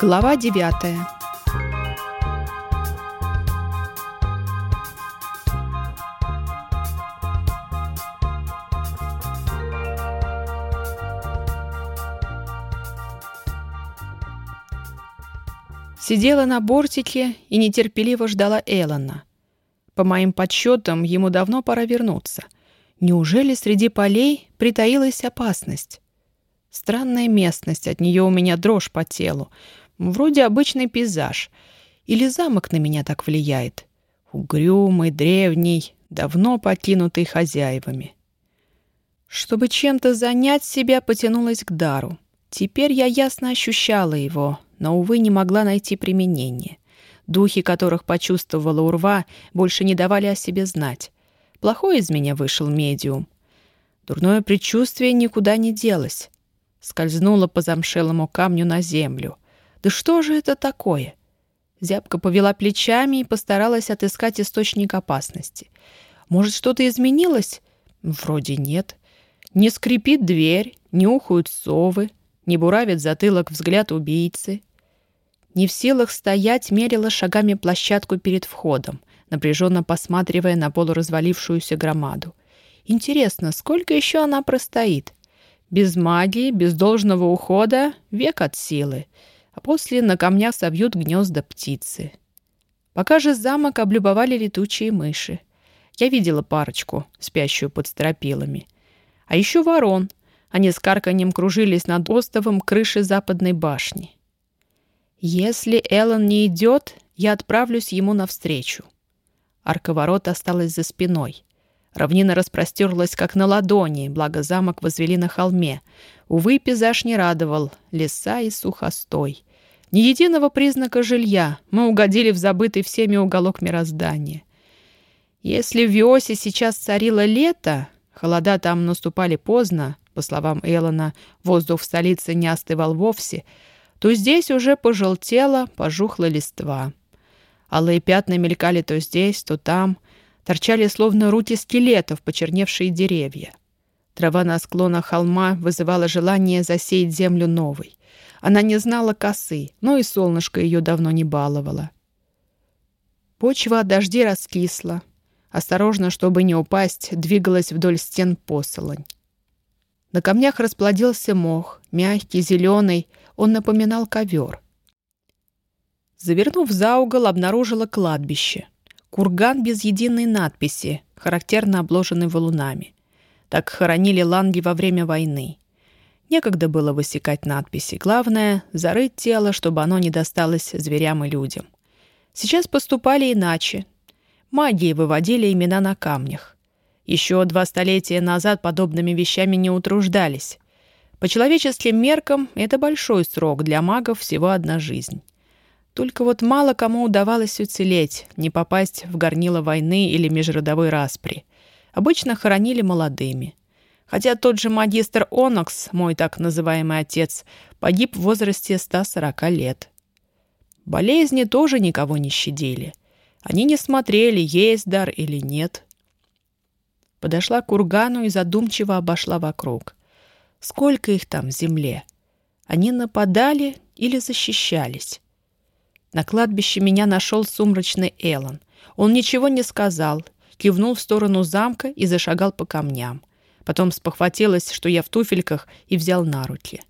Глава девятая. Сидела на бортике и нетерпеливо ждала Эллона. По моим подсчетам, ему давно пора вернуться. Неужели среди полей притаилась опасность? Странная местность, от нее у меня дрожь по телу. Вроде обычный пейзаж. Или замок на меня так влияет? Угрюмый, древний, давно покинутый хозяевами. Чтобы чем-то занять себя, потянулась к дару. Теперь я ясно ощущала его, но, увы, не могла найти применение. Духи, которых почувствовала урва, больше не давали о себе знать. Плохой из меня вышел медиум. Дурное предчувствие никуда не делось скользнула по замшелому камню на землю. «Да что же это такое?» Зябка повела плечами и постаралась отыскать источник опасности. «Может, что-то изменилось?» «Вроде нет. Не скрипит дверь, не ухают совы, не буравит затылок взгляд убийцы». Не в силах стоять, мерила шагами площадку перед входом, напряженно посматривая на полуразвалившуюся громаду. «Интересно, сколько еще она простоит?» Без магии, без должного ухода — век от силы, а после на камнях собьют гнезда птицы. Пока же замок облюбовали летучие мыши. Я видела парочку, спящую под стропилами. А еще ворон. Они с карканьем кружились над остовом крыши западной башни. Если Эллен не идет, я отправлюсь ему навстречу. Арка ворот осталась за спиной. Равнина распростерлась, как на ладони, благо замок возвели на холме. Увы, пейзаж не радовал. Леса и сухостой. Ни единого признака жилья. Мы угодили в забытый всеми уголок мироздания. Если в Виосе сейчас царило лето, холода там наступали поздно, по словам Эллона, воздух в столице не остывал вовсе, то здесь уже пожелтела, пожухла листва. Алые пятна мелькали то здесь, то там — торчали словно руки скелетов почерневшие деревья. Трава на склонах холма вызывала желание засеять землю новой. Она не знала косы, но и солнышко ее давно не баловало. Почва от дождей раскисла. Осторожно, чтобы не упасть, двигалась вдоль стен посолонь. На камнях расплодился мох, мягкий, зеленый, он напоминал ковер. Завернув за угол, обнаружила кладбище — Курган без единой надписи, характерно обложенный валунами. Так хоронили ланги во время войны. Некогда было высекать надписи. Главное — зарыть тело, чтобы оно не досталось зверям и людям. Сейчас поступали иначе. Магии выводили имена на камнях. Еще два столетия назад подобными вещами не утруждались. По человеческим меркам это большой срок, для магов всего одна жизнь. Только вот мало кому удавалось уцелеть, не попасть в горнило войны или межродовой распри. Обычно хоронили молодыми. Хотя тот же магистр Онокс, мой так называемый отец, погиб в возрасте 140 лет. Болезни тоже никого не щадили. Они не смотрели, есть дар или нет. Подошла к кургану и задумчиво обошла вокруг. Сколько их там в земле? Они нападали или защищались? На кладбище меня нашел сумрачный Эллен. Он ничего не сказал, кивнул в сторону замка и зашагал по камням. Потом спохватилась, что я в туфельках, и взял на руки.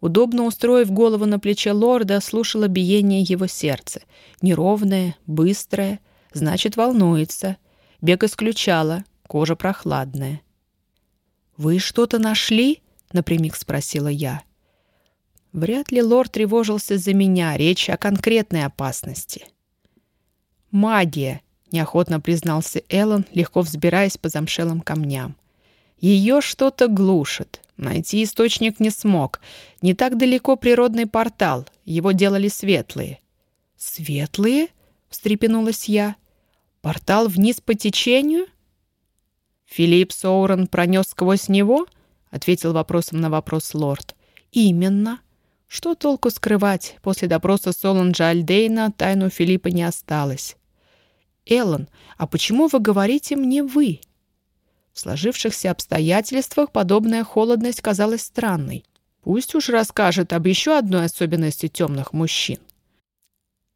Удобно устроив голову на плече лорда, слушала биение его сердца. Неровное, быстрое, значит, волнуется. Бег исключала, кожа прохладная. «Вы что-то нашли?» — напрямик спросила я. Вряд ли лорд тревожился за меня, речь о конкретной опасности. «Магия», — неохотно признался Эллен, легко взбираясь по замшелым камням. «Ее что-то глушит. Найти источник не смог. Не так далеко природный портал. Его делали светлые». «Светлые?» — встрепенулась я. «Портал вниз по течению?» «Филипп Соурен пронес сквозь него?» — ответил вопросом на вопрос лорд. «Именно». Что толку скрывать? После допроса Соланджа Альдейна тайну Филиппа не осталось. «Эллен, а почему вы говорите мне «вы»?» В сложившихся обстоятельствах подобная холодность казалась странной. Пусть уж расскажет об еще одной особенности темных мужчин.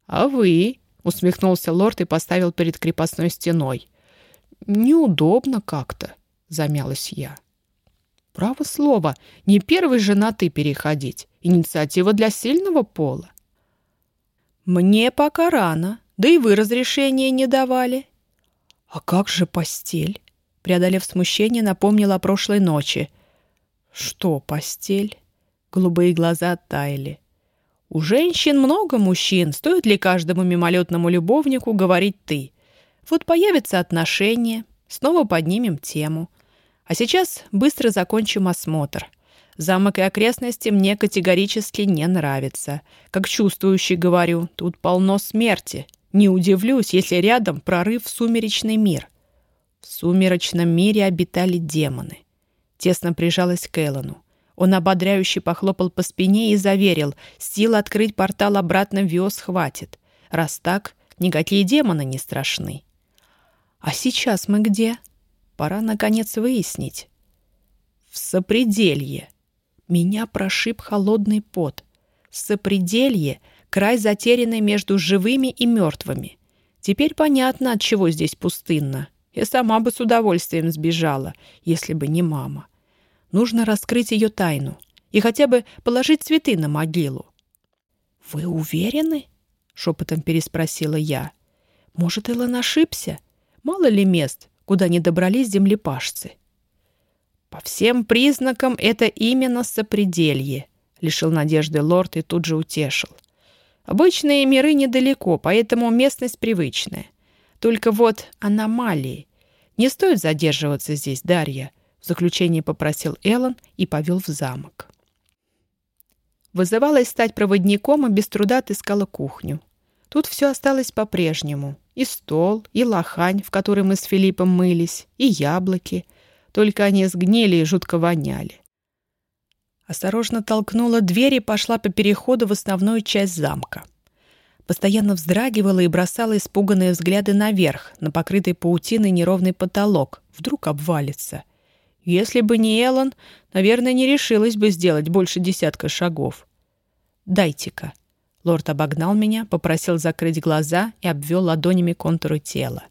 «А вы?» — усмехнулся лорд и поставил перед крепостной стеной. «Неудобно как-то», — замялась я. «Право слово, не первый женатый переходить. Инициатива для сильного пола». «Мне пока рано, да и вы разрешения не давали». «А как же постель?» Преодолев смущение, напомнила о прошлой ночи. «Что постель?» Голубые глаза оттаяли. «У женщин много мужчин. Стоит ли каждому мимолетному любовнику говорить «ты»? Вот появятся отношения, снова поднимем тему. А сейчас быстро закончим осмотр. Замок и окрестности мне категорически не нравятся. Как чувствующий говорю, тут полно смерти. Не удивлюсь, если рядом прорыв в сумеречный мир. В сумеречном мире обитали демоны. Тесно прижалась к Эллону. Он ободряюще похлопал по спине и заверил, сил открыть портал обратно в Виос хватит. Раз так, никакие демоны не страшны. А сейчас мы где? Пора, наконец, выяснить. В сопределье. Меня прошиб холодный пот. Сопределье — край затерянный между живыми и мертвыми. Теперь понятно, от чего здесь пустынно. Я сама бы с удовольствием сбежала, если бы не мама. Нужно раскрыть ее тайну и хотя бы положить цветы на могилу. «Вы уверены?» — шепотом переспросила я. «Может, Эллен ошибся? Мало ли мест, куда не добрались землепашцы?» «По всем признакам это именно сопределье», — лишил надежды лорд и тут же утешил. «Обычные миры недалеко, поэтому местность привычная. Только вот аномалии. Не стоит задерживаться здесь, Дарья», — в заключение попросил Эллен и повел в замок. Вызывалась стать проводником и без труда отыскала кухню. Тут все осталось по-прежнему. И стол, и лохань, в которой мы с Филиппом мылись, и яблоки. Только они сгнили и жутко воняли. Осторожно толкнула дверь и пошла по переходу в основную часть замка. Постоянно вздрагивала и бросала испуганные взгляды наверх, на покрытый паутиной неровный потолок. Вдруг обвалится. Если бы не Эллен, наверное, не решилась бы сделать больше десятка шагов. «Дайте-ка», Лорд обогнал меня, попросил закрыть глаза и обвел ладонями контуры тела.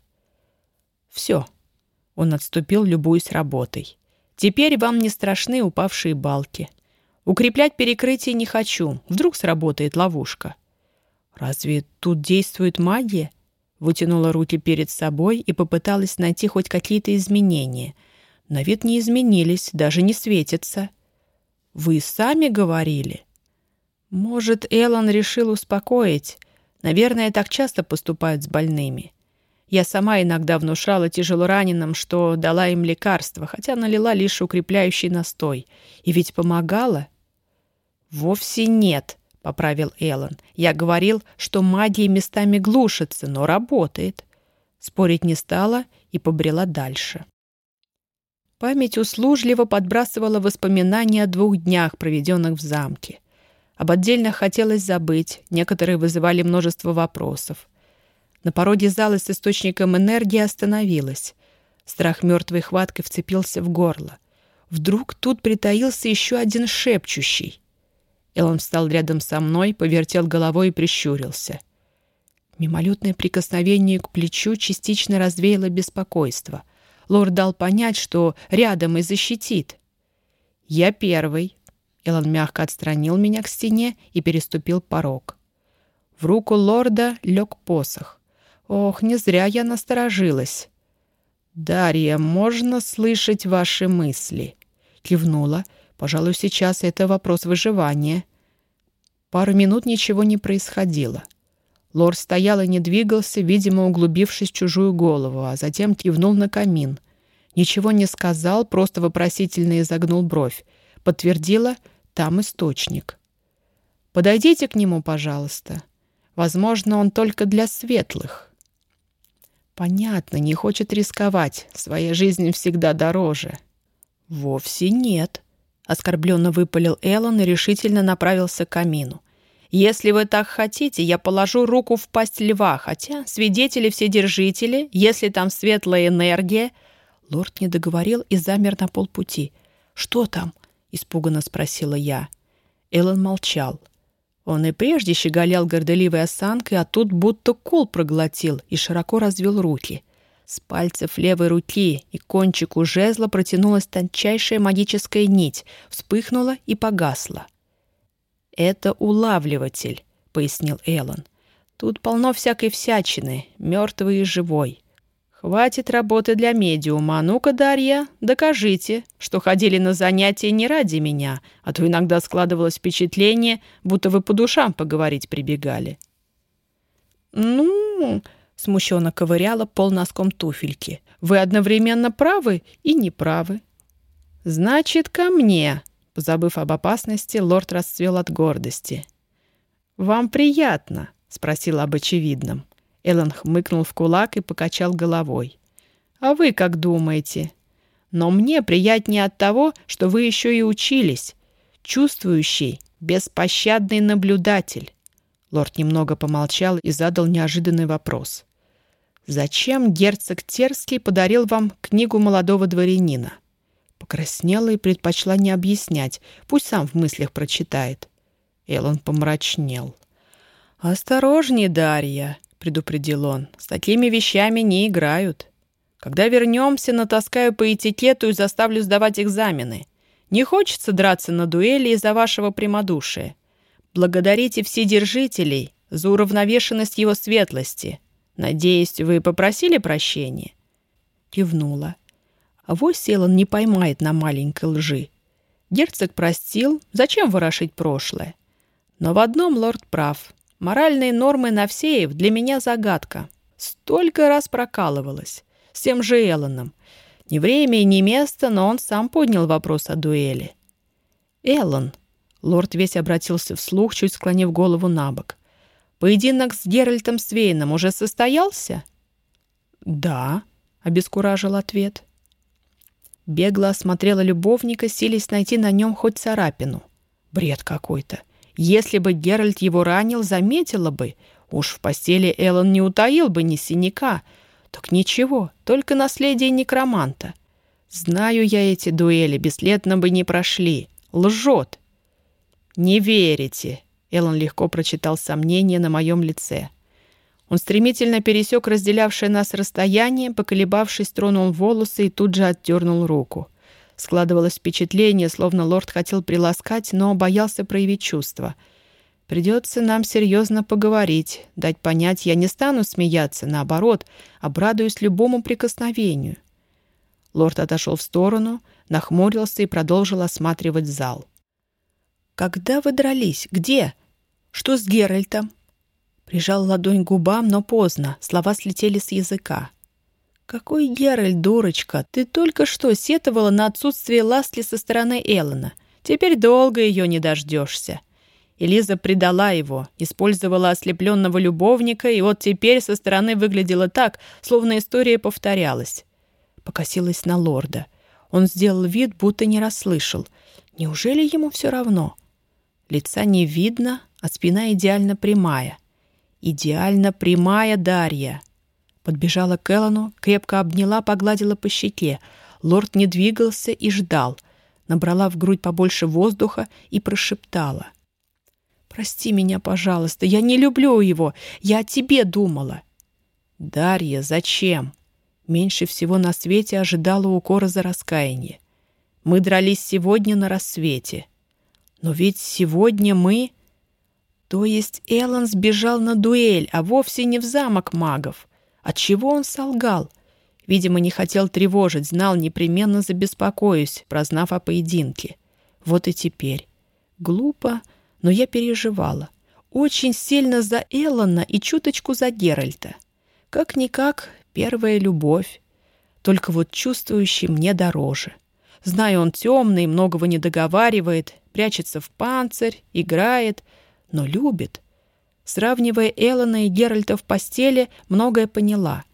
«Все». Он отступил, любуясь работой. «Теперь вам не страшны упавшие балки. Укреплять перекрытие не хочу. Вдруг сработает ловушка». «Разве тут действует магия?» Вытянула руки перед собой и попыталась найти хоть какие-то изменения. На вид не изменились, даже не светятся. «Вы сами говорили?» Может, Эллен решил успокоить. Наверное, так часто поступают с больными. Я сама иногда внушала тяжелораненым, что дала им лекарство, хотя налила лишь укрепляющий настой. И ведь помогала. «Вовсе нет», — поправил Эллен. «Я говорил, что магия местами глушится, но работает». Спорить не стала и побрела дальше. Память услужливо подбрасывала воспоминания о двух днях, проведенных в замке. Об отдельных хотелось забыть, некоторые вызывали множество вопросов. На пороге зала с источником энергии остановилась. Страх мертвой хваткой вцепился в горло. Вдруг тут притаился еще один шепчущий. Элон встал рядом со мной, повертел головой и прищурился. Мимолетное прикосновение к плечу частично развеяло беспокойство. Лорд дал понять, что рядом и защитит. «Я первый», Элон мягко отстранил меня к стене и переступил порог. В руку лорда лег посох. Ох, не зря я насторожилась. «Дарья, можно слышать ваши мысли?» Кивнула. «Пожалуй, сейчас это вопрос выживания». Пару минут ничего не происходило. Лорд стоял и не двигался, видимо, углубившись в чужую голову, а затем кивнул на камин. Ничего не сказал, просто вопросительно изогнул бровь. Подтвердила — там источник. Подойдите к нему, пожалуйста. Возможно, он только для светлых. Понятно, не хочет рисковать. Своя жизнь всегда дороже. Вовсе нет. Оскорбленно выпалил Эллен и решительно направился к камину. «Если вы так хотите, я положу руку в пасть льва, хотя свидетели-вседержители, если там светлая энергия...» Лорд не договорил и замер на полпути. «Что там?» — испуганно спросила я. Эллен молчал. Он и прежде щеголял горделивой осанкой, а тут будто кол проглотил и широко развел руки. С пальцев левой руки и кончику жезла протянулась тончайшая магическая нить, вспыхнула и погасла. «Это улавливатель», — пояснил Эллен. «Тут полно всякой всячины, мертвый и живой. «Хватит работы для медиума. А ну-ка, Дарья, докажите, что ходили на занятия не ради меня, а то иногда складывалось впечатление, будто вы по душам поговорить прибегали». «Ну...» — смущенно ковыряла пол носком туфельки. «Вы одновременно правы и неправы». «Значит, ко мне», — позабыв об опасности, лорд расцвел от гордости. «Вам приятно?» — спросил об очевидном. Эллен хмыкнул в кулак и покачал головой. «А вы как думаете? Но мне приятнее от того, что вы еще и учились. Чувствующий, беспощадный наблюдатель». Лорд немного помолчал и задал неожиданный вопрос. «Зачем герцог Терский подарил вам книгу молодого дворянина?» Покраснела и предпочла не объяснять. Пусть сам в мыслях прочитает. Эллен помрачнел. «Осторожнее, Дарья предупредил он. «С такими вещами не играют. Когда вернемся, натаскаю по этикету и заставлю сдавать экзамены. Не хочется драться на дуэли из-за вашего прямодушия. Благодарите вседержителей за уравновешенность его светлости. Надеюсь, вы попросили прощения?» Кивнула. А вось Селан не поймает на маленькой лжи. Герцог простил, зачем ворошить прошлое? Но в одном лорд прав. Моральные нормы Навсеев для меня загадка. Столько раз прокалывалась. С тем же Эллоном. Ни время и ни место, но он сам поднял вопрос о дуэли. «Эллон», — лорд весь обратился вслух, чуть склонив голову на бок, «поединок с Геральтом Свейном уже состоялся?» «Да», — обескуражил ответ. Бегло осмотрела любовника, силясь найти на нем хоть царапину. Бред какой-то. Если бы Геральт его ранил, заметила бы. Уж в постели Эллен не утаил бы ни синяка. Так ничего, только наследие некроманта. Знаю я эти дуэли, бесследно бы не прошли. Лжет. «Не верите», — Эллен легко прочитал сомнение на моем лице. Он стремительно пересек разделявшее нас расстояние, поколебавшись, тронул волосы и тут же отдернул руку. Складывалось впечатление, словно лорд хотел приласкать, но боялся проявить чувства. Придется нам серьезно поговорить, дать понять, я не стану смеяться, наоборот, обрадуюсь любому прикосновению. Лорд отошел в сторону, нахмурился и продолжил осматривать зал. «Когда вы дрались? Где? Что с Геральтом?» Прижал ладонь к губам, но поздно, слова слетели с языка. «Какой Геральт, дурочка! Ты только что сетовала на отсутствие ласки со стороны Эллена. Теперь долго ее не дождешься». Элиза предала его, использовала ослепленного любовника, и вот теперь со стороны выглядела так, словно история повторялась. Покосилась на лорда. Он сделал вид, будто не расслышал. Неужели ему все равно? Лица не видно, а спина идеально прямая. Идеально прямая Дарья. Подбежала к Эллону, крепко обняла, погладила по щеке. Лорд не двигался и ждал. Набрала в грудь побольше воздуха и прошептала. «Прости меня, пожалуйста, я не люблю его. Я о тебе думала». «Дарья, зачем?» Меньше всего на свете ожидала укора за раскаяние. «Мы дрались сегодня на рассвете». «Но ведь сегодня мы...» То есть Эллен сбежал на дуэль, а вовсе не в замок магов. Отчего он солгал? Видимо, не хотел тревожить, знал, непременно забеспокоюсь, прознав о поединке. Вот и теперь. Глупо, но я переживала. Очень сильно за Эллона и чуточку за Геральта. Как-никак, первая любовь. Только вот чувствующий мне дороже. Знаю, он темный, многого не договаривает, прячется в панцирь, играет, но любит. Сравнивая Эллона и Геральта в постели, многое поняла.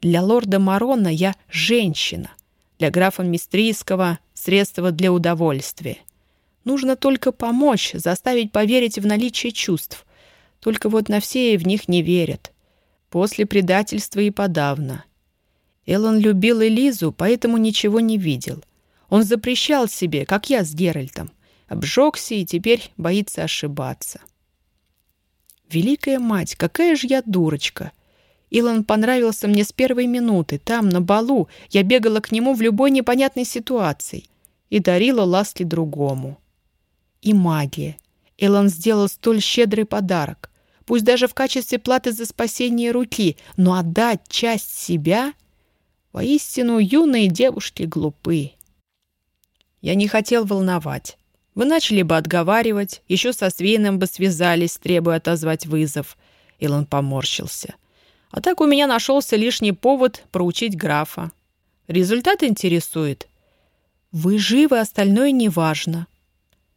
Для лорда Марона я женщина. Для графа Мистрийского — средство для удовольствия. Нужно только помочь, заставить поверить в наличие чувств. Только вот на все в них не верят. После предательства и подавно. Эллон любил Элизу, поэтому ничего не видел. Он запрещал себе, как я с Геральтом. Обжегся и теперь боится ошибаться. Великая мать, какая же я дурочка! Илон понравился мне с первой минуты. Там, на балу, я бегала к нему в любой непонятной ситуации и дарила ласки другому. И магия. Илон сделал столь щедрый подарок. Пусть даже в качестве платы за спасение руки, но отдать часть себя... Воистину, юные девушки глупы. Я не хотел волновать. Вы начали бы отговаривать, еще со Свейном бы связались, требуя отозвать вызов. Илон поморщился. — а так у меня нашелся лишний повод проучить графа. Результат интересует. Вы живы, остальное неважно.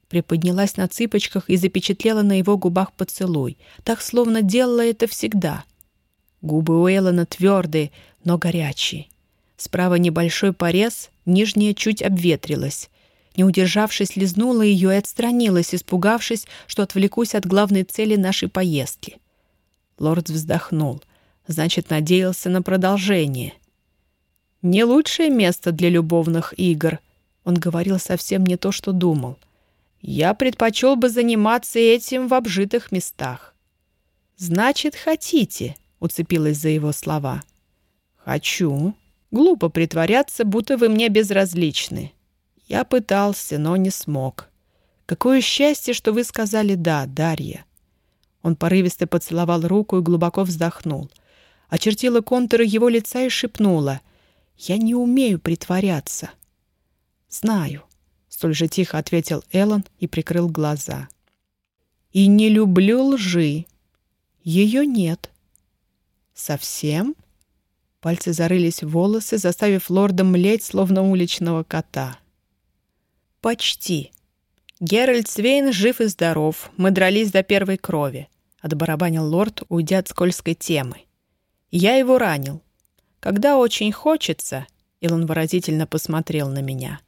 Приподнялась на цыпочках и запечатлела на его губах поцелуй, так словно делала это всегда. Губы у Эллона твердые, но горячие. Справа небольшой порез, нижняя чуть обветрилась. Не удержавшись, лизнула ее и отстранилась, испугавшись, что отвлекусь от главной цели нашей поездки. Лорд вздохнул. Значит, надеялся на продолжение. «Не лучшее место для любовных игр», — он говорил совсем не то, что думал. «Я предпочел бы заниматься этим в обжитых местах». «Значит, хотите», — уцепилась за его слова. «Хочу. Глупо притворяться, будто вы мне безразличны. Я пытался, но не смог. Какое счастье, что вы сказали «да», Дарья». Он порывисто поцеловал руку и глубоко вздохнул очертила контуры его лица и шепнула. «Я не умею притворяться». «Знаю», — столь же тихо ответил Эллен и прикрыл глаза. «И не люблю лжи. Ее нет». «Совсем?» Пальцы зарылись в волосы, заставив лорда млеть, словно уличного кота. «Почти. Геральт Свейн жив и здоров. Мы дрались до первой крови», — отбарабанил лорд, уйдя от скользкой темы. Я его ранил. Когда очень хочется, Илон выразительно посмотрел на меня,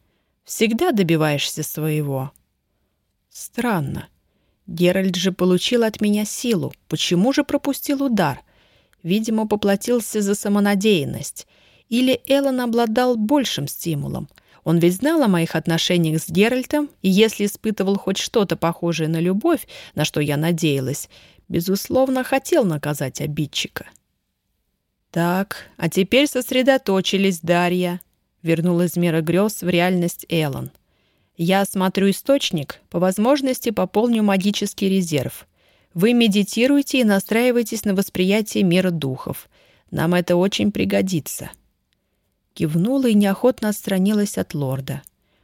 всегда добиваешься своего. Странно. Геральт же получил от меня силу. Почему же пропустил удар? Видимо, поплатился за самонадеянность. Или Эллен обладал большим стимулом. Он ведь знал о моих отношениях с Геральтом, и если испытывал хоть что-то похожее на любовь, на что я надеялась, безусловно, хотел наказать обидчика. «Так, а теперь сосредоточились, Дарья», — вернул из мира грез в реальность Эллен. «Я осмотрю источник, по возможности пополню магический резерв. Вы медитируете и настраиваетесь на восприятие мира духов. Нам это очень пригодится». Кивнула и неохотно отстранилась от лорда.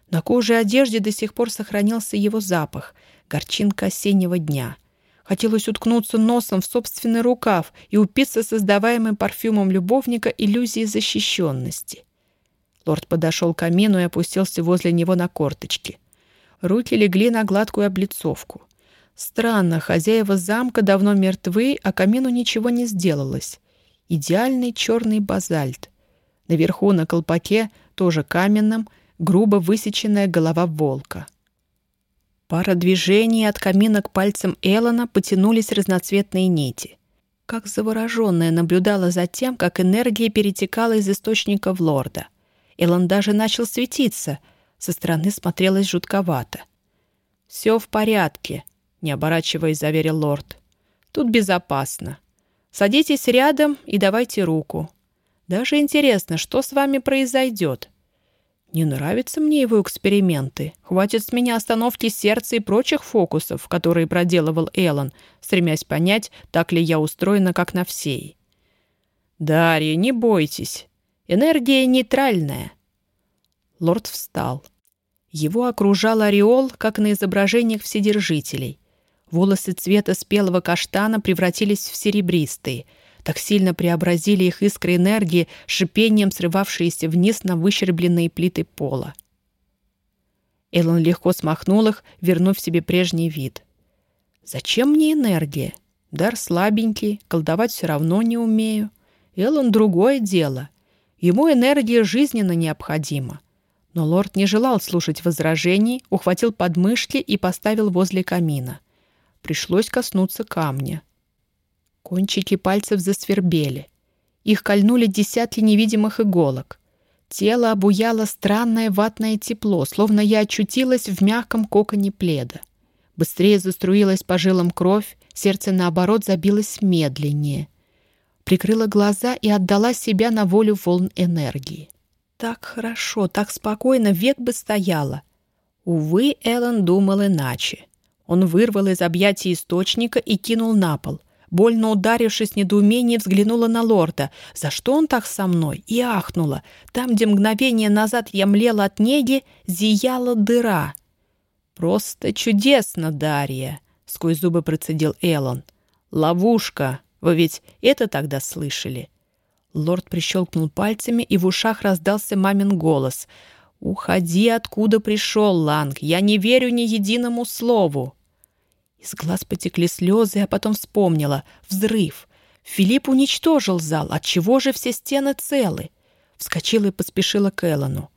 На коже и одежде до сих пор сохранился его запах, горчинка осеннего дня — Хотелось уткнуться носом в собственный рукав и упиться создаваемым парфюмом любовника иллюзии защищенности. Лорд подошел к камину и опустился возле него на корточки. Руки легли на гладкую облицовку. Странно, хозяева замка давно мертвы, а камину ничего не сделалось. Идеальный черный базальт. Наверху на колпаке, тоже каменном, грубо высеченная голова волка — Пара движений от камина к пальцам Эллона потянулись разноцветные нити. Как завороженная наблюдала за тем, как энергия перетекала из источника в лорда. Эллон даже начал светиться. Со стороны смотрелось жутковато. «Все в порядке», — не оборачиваясь, заверил лорд. «Тут безопасно. Садитесь рядом и давайте руку. Даже интересно, что с вами произойдет. Не нравятся мне его эксперименты. Хватит с меня остановки сердца и прочих фокусов, которые проделывал Эллен, стремясь понять, так ли я устроена, как на всей. «Дарья, не бойтесь. Энергия нейтральная». Лорд встал. Его окружал ореол, как на изображениях вседержителей. Волосы цвета спелого каштана превратились в серебристые — так сильно преобразили их искры энергии, шипением срывавшиеся вниз на выщербленные плиты пола. Эллен легко смахнул их, вернув себе прежний вид. «Зачем мне энергия? Дар слабенький, колдовать все равно не умею. Эллен другое дело. Ему энергия жизненно необходима». Но лорд не желал слушать возражений, ухватил подмышки и поставил возле камина. Пришлось коснуться камня. Кончики пальцев засвербели. Их кольнули десятки невидимых иголок. Тело обуяло странное ватное тепло, словно я очутилась в мягком коконе пледа. Быстрее заструилась по жилам кровь, сердце, наоборот, забилось медленнее. Прикрыла глаза и отдала себя на волю волн энергии. Так хорошо, так спокойно, век бы стояла. Увы, Эллен думал иначе. Он вырвал из объятий источника и кинул на пол. Больно ударившись недоумение, взглянула на лорда. «За что он так со мной?» И ахнула. Там, где мгновение назад я млела от неги, зияла дыра. «Просто чудесно, Дарья!» — сквозь зубы процедил Эллон. «Ловушка! Вы ведь это тогда слышали?» Лорд прищелкнул пальцами, и в ушах раздался мамин голос. «Уходи, откуда пришел, Ланг! Я не верю ни единому слову!» Из глаз потекли слезы, а потом вспомнила. Взрыв. Филипп уничтожил зал. Отчего же все стены целы? Вскочила и поспешила к Эллону.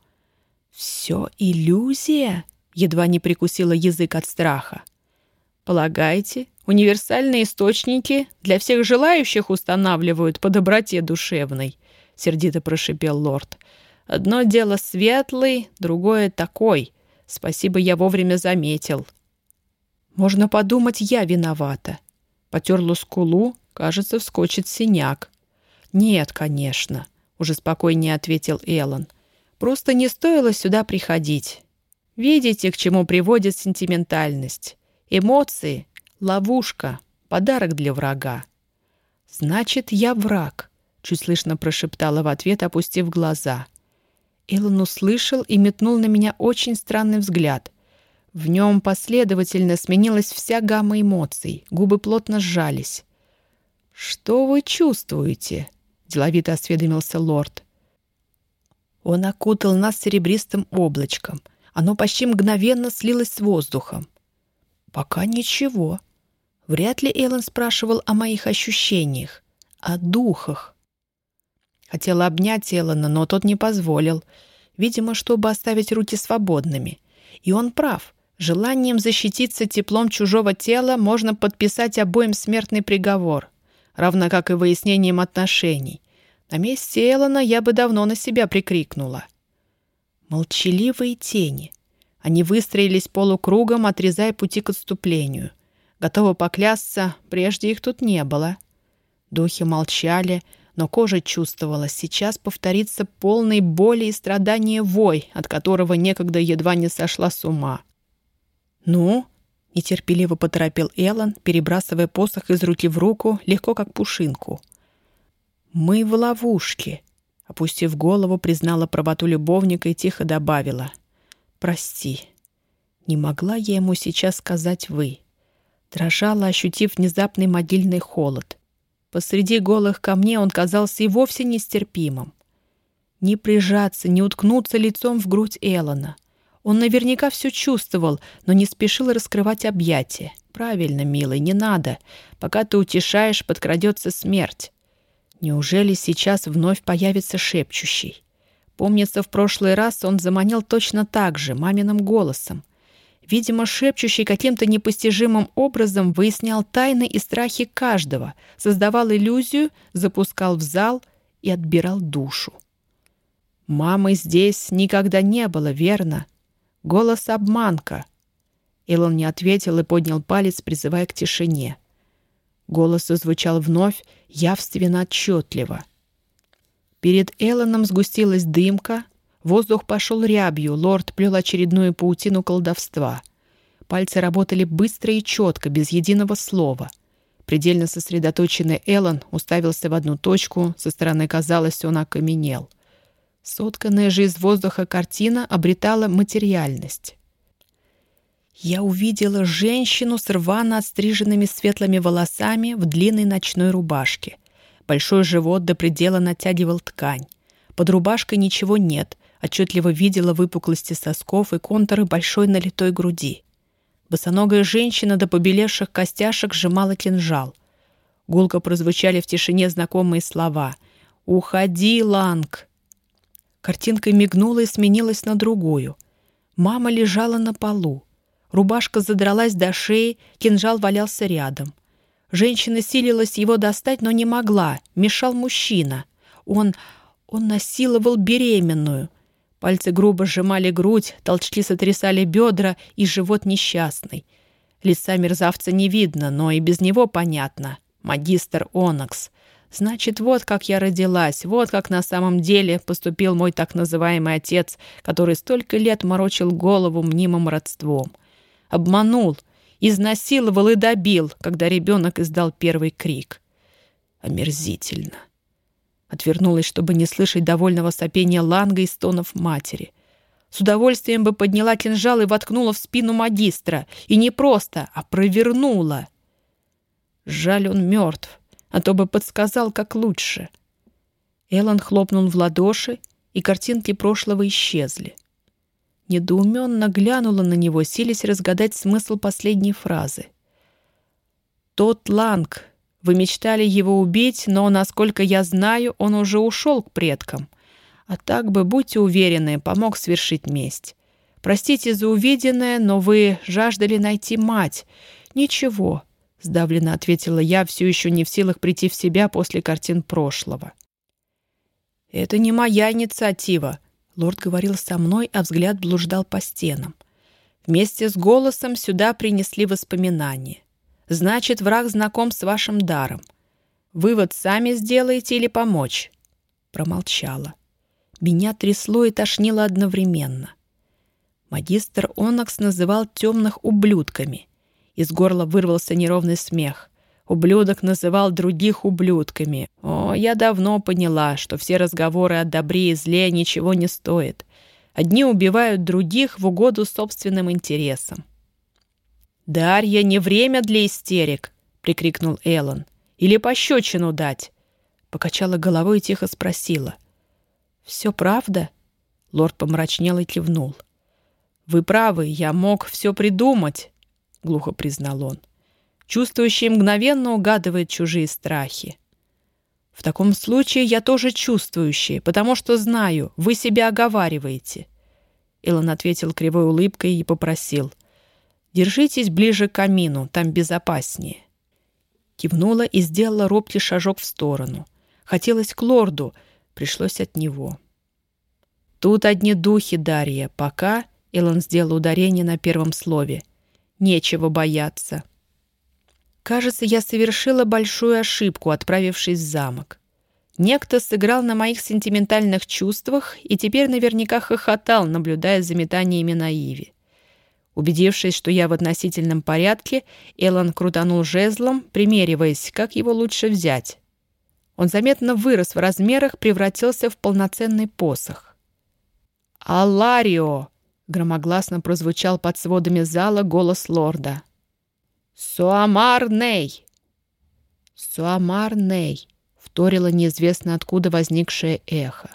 «Все иллюзия?» Едва не прикусила язык от страха. «Полагаете, универсальные источники для всех желающих устанавливают по доброте душевной?» Сердито прошипел лорд. «Одно дело светлый, другое такой. Спасибо, я вовремя заметил». Можно подумать, я виновата. Потерла скулу, кажется, вскочит синяк. Нет, конечно, уже спокойнее ответил Эллен. Просто не стоило сюда приходить. Видите, к чему приводит сентиментальность? Эмоции — ловушка, подарок для врага. «Значит, я враг», — чуть слышно прошептала в ответ, опустив глаза. Эллен услышал и метнул на меня очень странный взгляд. В нем последовательно сменилась вся гамма эмоций, губы плотно сжались. «Что вы чувствуете?» — деловито осведомился лорд. Он окутал нас серебристым облачком. Оно почти мгновенно слилось с воздухом. «Пока ничего». Вряд ли Эллен спрашивал о моих ощущениях, о духах. Хотела обнять Эллена, но тот не позволил. Видимо, чтобы оставить руки свободными. И он прав. Желанием защититься теплом чужого тела можно подписать обоим смертный приговор, равно как и выяснением отношений. На месте Эллона я бы давно на себя прикрикнула. Молчаливые тени. Они выстроились полукругом, отрезая пути к отступлению. Готова поклясться, прежде их тут не было. Духи молчали, но кожа чувствовала, сейчас повторится полный боли и страдания вой, от которого некогда едва не сошла с ума. «Ну?» — нетерпеливо поторопил Эллен, перебрасывая посох из руки в руку, легко как пушинку. «Мы в ловушке», — опустив голову, признала правоту любовника и тихо добавила. «Прости. Не могла я ему сейчас сказать «вы». Дрожала, ощутив внезапный могильный холод. Посреди голых камней он казался и вовсе нестерпимым. Не прижаться, не уткнуться лицом в грудь Эллона. Он наверняка все чувствовал, но не спешил раскрывать объятия. «Правильно, милый, не надо. Пока ты утешаешь, подкрадется смерть». Неужели сейчас вновь появится шепчущий? Помнится, в прошлый раз он заманил точно так же, маминым голосом. Видимо, шепчущий каким-то непостижимым образом выяснял тайны и страхи каждого, создавал иллюзию, запускал в зал и отбирал душу. «Мамы здесь никогда не было, верно?» Голос обманка. Илон не ответил и поднял палец, призывая к тишине. Голос звучал вновь, явственно отчетливо. Перед Эллоном сгустилась дымка, воздух пошел рябью, лорд плел очередную паутину колдовства. Пальцы работали быстро и четко, без единого слова. Предельно сосредоточенный Эллон уставился в одну точку, со стороны казалось, он окаменел — Сотканная же из воздуха картина обретала материальность. Я увидела женщину с рвано отстриженными светлыми волосами в длинной ночной рубашке. Большой живот до предела натягивал ткань. Под рубашкой ничего нет, отчетливо видела выпуклости сосков и контуры большой налитой груди. Босоногая женщина до побелевших костяшек сжимала кинжал. Гулко прозвучали в тишине знакомые слова. «Уходи, Ланг!» Картинка мигнула и сменилась на другую. Мама лежала на полу. Рубашка задралась до шеи, кинжал валялся рядом. Женщина силилась его достать, но не могла. Мешал мужчина. Он... Он насиловал беременную. Пальцы грубо сжимали грудь, толчки сотрясали бедра и живот несчастный. Лица мерзавца не видно, но и без него понятно. Магистр Онокс. Значит, вот как я родилась, вот как на самом деле поступил мой так называемый отец, который столько лет морочил голову мнимым родством. Обманул, изнасиловал и добил, когда ребенок издал первый крик. Омерзительно. Отвернулась, чтобы не слышать довольного сопения ланга и стонов матери. С удовольствием бы подняла кинжал и воткнула в спину магистра. И не просто, а провернула. Жаль, он мертв, а то бы подсказал, как лучше. Эллен хлопнул в ладоши, и картинки прошлого исчезли. Недоуменно глянула на него, силясь разгадать смысл последней фразы. «Тот Ланг, вы мечтали его убить, но, насколько я знаю, он уже ушел к предкам. А так бы, будьте уверены, помог свершить месть. Простите за увиденное, но вы жаждали найти мать. Ничего, — сдавленно ответила я, все еще не в силах прийти в себя после картин прошлого. «Это не моя инициатива», — лорд говорил со мной, а взгляд блуждал по стенам. Вместе с голосом сюда принесли воспоминания. Значит, враг знаком с вашим даром. Вывод сами сделаете или помочь?» Промолчала. Меня трясло и тошнило одновременно. Магистр Онокс называл темных ублюдками. Из горла вырвался неровный смех. Ублюдок называл других ублюдками. О, я давно поняла, что все разговоры о добре и зле ничего не стоят. Одни убивают других в угоду собственным интересам. «Дарья, не время для истерик!» — прикрикнул Эллен. «Или пощечину дать?» Покачала головой и тихо спросила. «Все правда?» Лорд помрачнел и кивнул. «Вы правы, я мог все придумать», — глухо признал он. «Чувствующий мгновенно угадывает чужие страхи». «В таком случае я тоже чувствующий, потому что знаю, вы себя оговариваете». Илон ответил кривой улыбкой и попросил. Держитесь ближе к камину, там безопаснее». Кивнула и сделала робкий шажок в сторону. Хотелось к лорду, пришлось от него. «Тут одни духи, Дарья, пока...» Илон сделал ударение на первом слове. «Нечего бояться». Кажется, я совершила большую ошибку, отправившись в замок. Некто сыграл на моих сентиментальных чувствах и теперь наверняка хохотал, наблюдая за метаниями на Иве. Убедившись, что я в относительном порядке, Эллен крутанул жезлом, примериваясь, как его лучше взять. Он заметно вырос в размерах, превратился в полноценный посох. «Аларио!» — громогласно прозвучал под сводами зала голос лорда. «Суамар Ней!» «Суамар Ней!» — вторило неизвестно откуда возникшее эхо.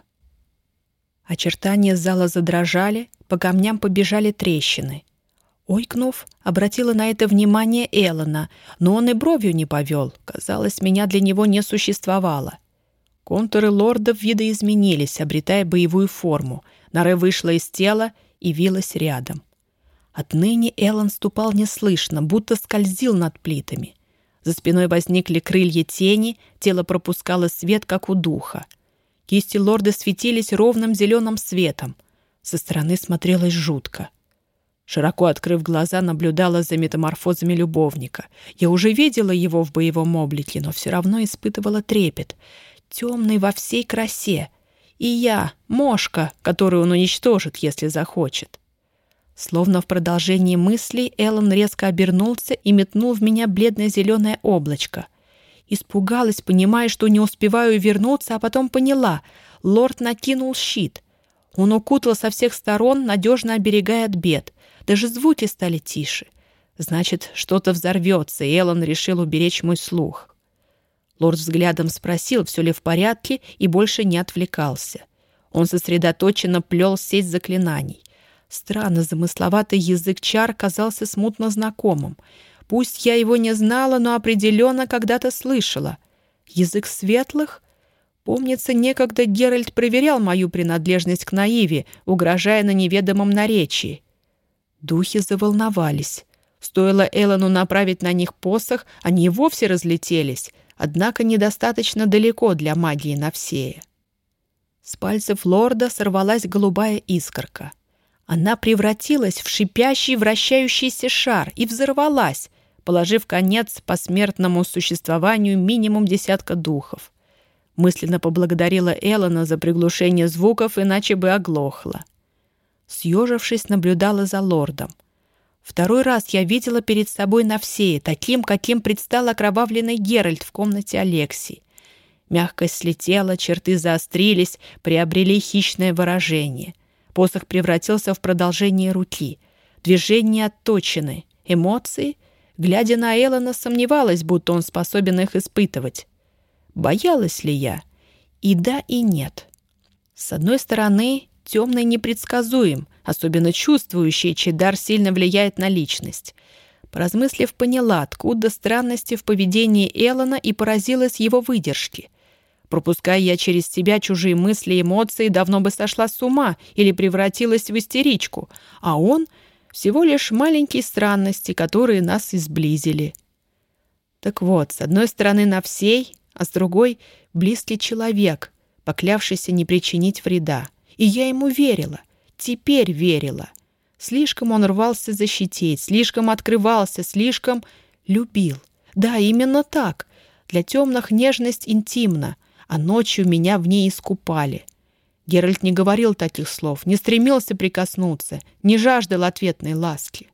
Очертания зала задрожали, по камням побежали трещины. Ойкнув, обратила на это внимание Эллона, но он и бровью не повел. Казалось, меня для него не существовало. Контуры лордов видоизменились, обретая боевую форму. Наре вышла из тела и вилась рядом. Отныне Эллен ступал неслышно, будто скользил над плитами. За спиной возникли крылья тени, тело пропускало свет, как у духа. Кисти лорда светились ровным зеленым светом. Со стороны смотрелось жутко. Широко открыв глаза, наблюдала за метаморфозами любовника. Я уже видела его в боевом облике, но все равно испытывала трепет. Темный во всей красе. И я — мошка, которую он уничтожит, если захочет. Словно в продолжении мыслей, Эллен резко обернулся и метнул в меня бледно-зеленое облачко. Испугалась, понимая, что не успеваю вернуться, а потом поняла — лорд накинул щит. Он укутал со всех сторон, надежно оберегая от бед. Даже звуки стали тише. Значит, что-то взорвется, и Эллен решил уберечь мой слух. Лорд взглядом спросил, все ли в порядке, и больше не отвлекался. Он сосредоточенно плел сеть заклинаний. Странно замысловатый язык чар казался смутно знакомым. Пусть я его не знала, но определенно когда-то слышала. Язык светлых? Помнится, некогда Геральт проверял мою принадлежность к наиве, угрожая на неведомом наречии. Духи заволновались. Стоило Элону направить на них посох, они и вовсе разлетелись, однако недостаточно далеко для магии Навсея. С пальцев лорда сорвалась голубая искорка. Она превратилась в шипящий вращающийся шар и взорвалась, положив конец посмертному существованию минимум десятка духов. Мысленно поблагодарила Эллона за приглушение звуков, иначе бы оглохла. Съежившись, наблюдала за лордом. Второй раз я видела перед собой Навсея, таким, каким предстал окровавленный Геральт в комнате Алексии. Мягкость слетела, черты заострились, приобрели хищное выражение. Посох превратился в продолжение руки. Движения отточены. Эмоции? Глядя на Эллона, сомневалась, будто он способен их испытывать. Боялась ли я? И да, и нет. С одной стороны, темный непредсказуем, особенно чувствующий, чей дар сильно влияет на личность. Поразмыслив, поняла, откуда странности в поведении Эллона и поразилась его выдержке. Пропуская я через себя чужие мысли и эмоции, давно бы сошла с ума или превратилась в истеричку, а он — всего лишь маленькие странности, которые нас изблизили. Так вот, с одной стороны на всей, а с другой — близкий человек, поклявшийся не причинить вреда. И я ему верила, теперь верила. Слишком он рвался защитить, слишком открывался, слишком любил. Да, именно так. Для темных нежность интимна — а ночью меня в ней искупали. Геральт не говорил таких слов, не стремился прикоснуться, не жаждал ответной ласки.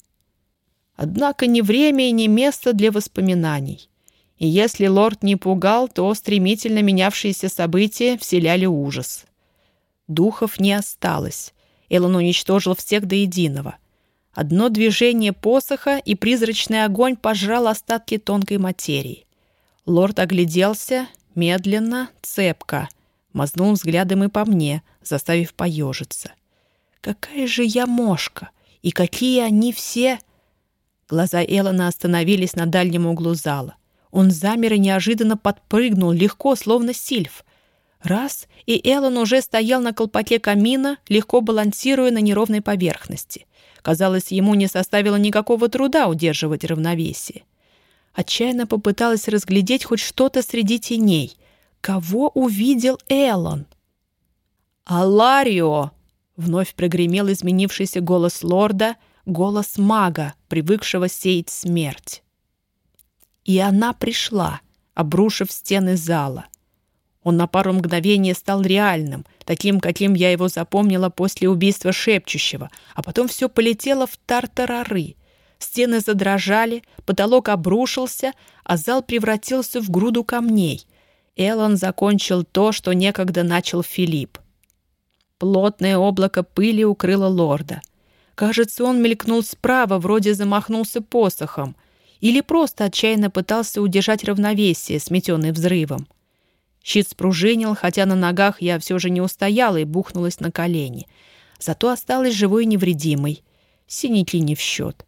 Однако ни время и ни место для воспоминаний. И если лорд не пугал, то стремительно менявшиеся события вселяли ужас. Духов не осталось. Эллен уничтожил всех до единого. Одно движение посоха, и призрачный огонь пожрал остатки тонкой материи. Лорд огляделся Медленно, цепко. Мазнул взглядом и по мне, заставив поежиться. Какая же я мошка! И какие они все... Глаза Эллона остановились на дальнем углу зала. Он замер и неожиданно подпрыгнул, легко, словно сильф. Раз, и Эллон уже стоял на колпаке камина, легко балансируя на неровной поверхности. Казалось, ему не составило никакого труда удерживать равновесие. Отчаянно попыталась разглядеть хоть что-то среди теней. Кого увидел Эллон? «Аларио!» — вновь прогремел изменившийся голос лорда, голос мага, привыкшего сеять смерть. И она пришла, обрушив стены зала. Он на пару мгновений стал реальным, таким, каким я его запомнила после убийства шепчущего, а потом все полетело в тартарары — Стены задрожали, потолок обрушился, а зал превратился в груду камней. Эллен закончил то, что некогда начал Филипп. Плотное облако пыли укрыло лорда. Кажется, он мелькнул справа, вроде замахнулся посохом. Или просто отчаянно пытался удержать равновесие, сметенный взрывом. Щит спружинил, хотя на ногах я все же не устояла и бухнулась на колени. Зато осталась живой и невредимой. Синяки не в счет.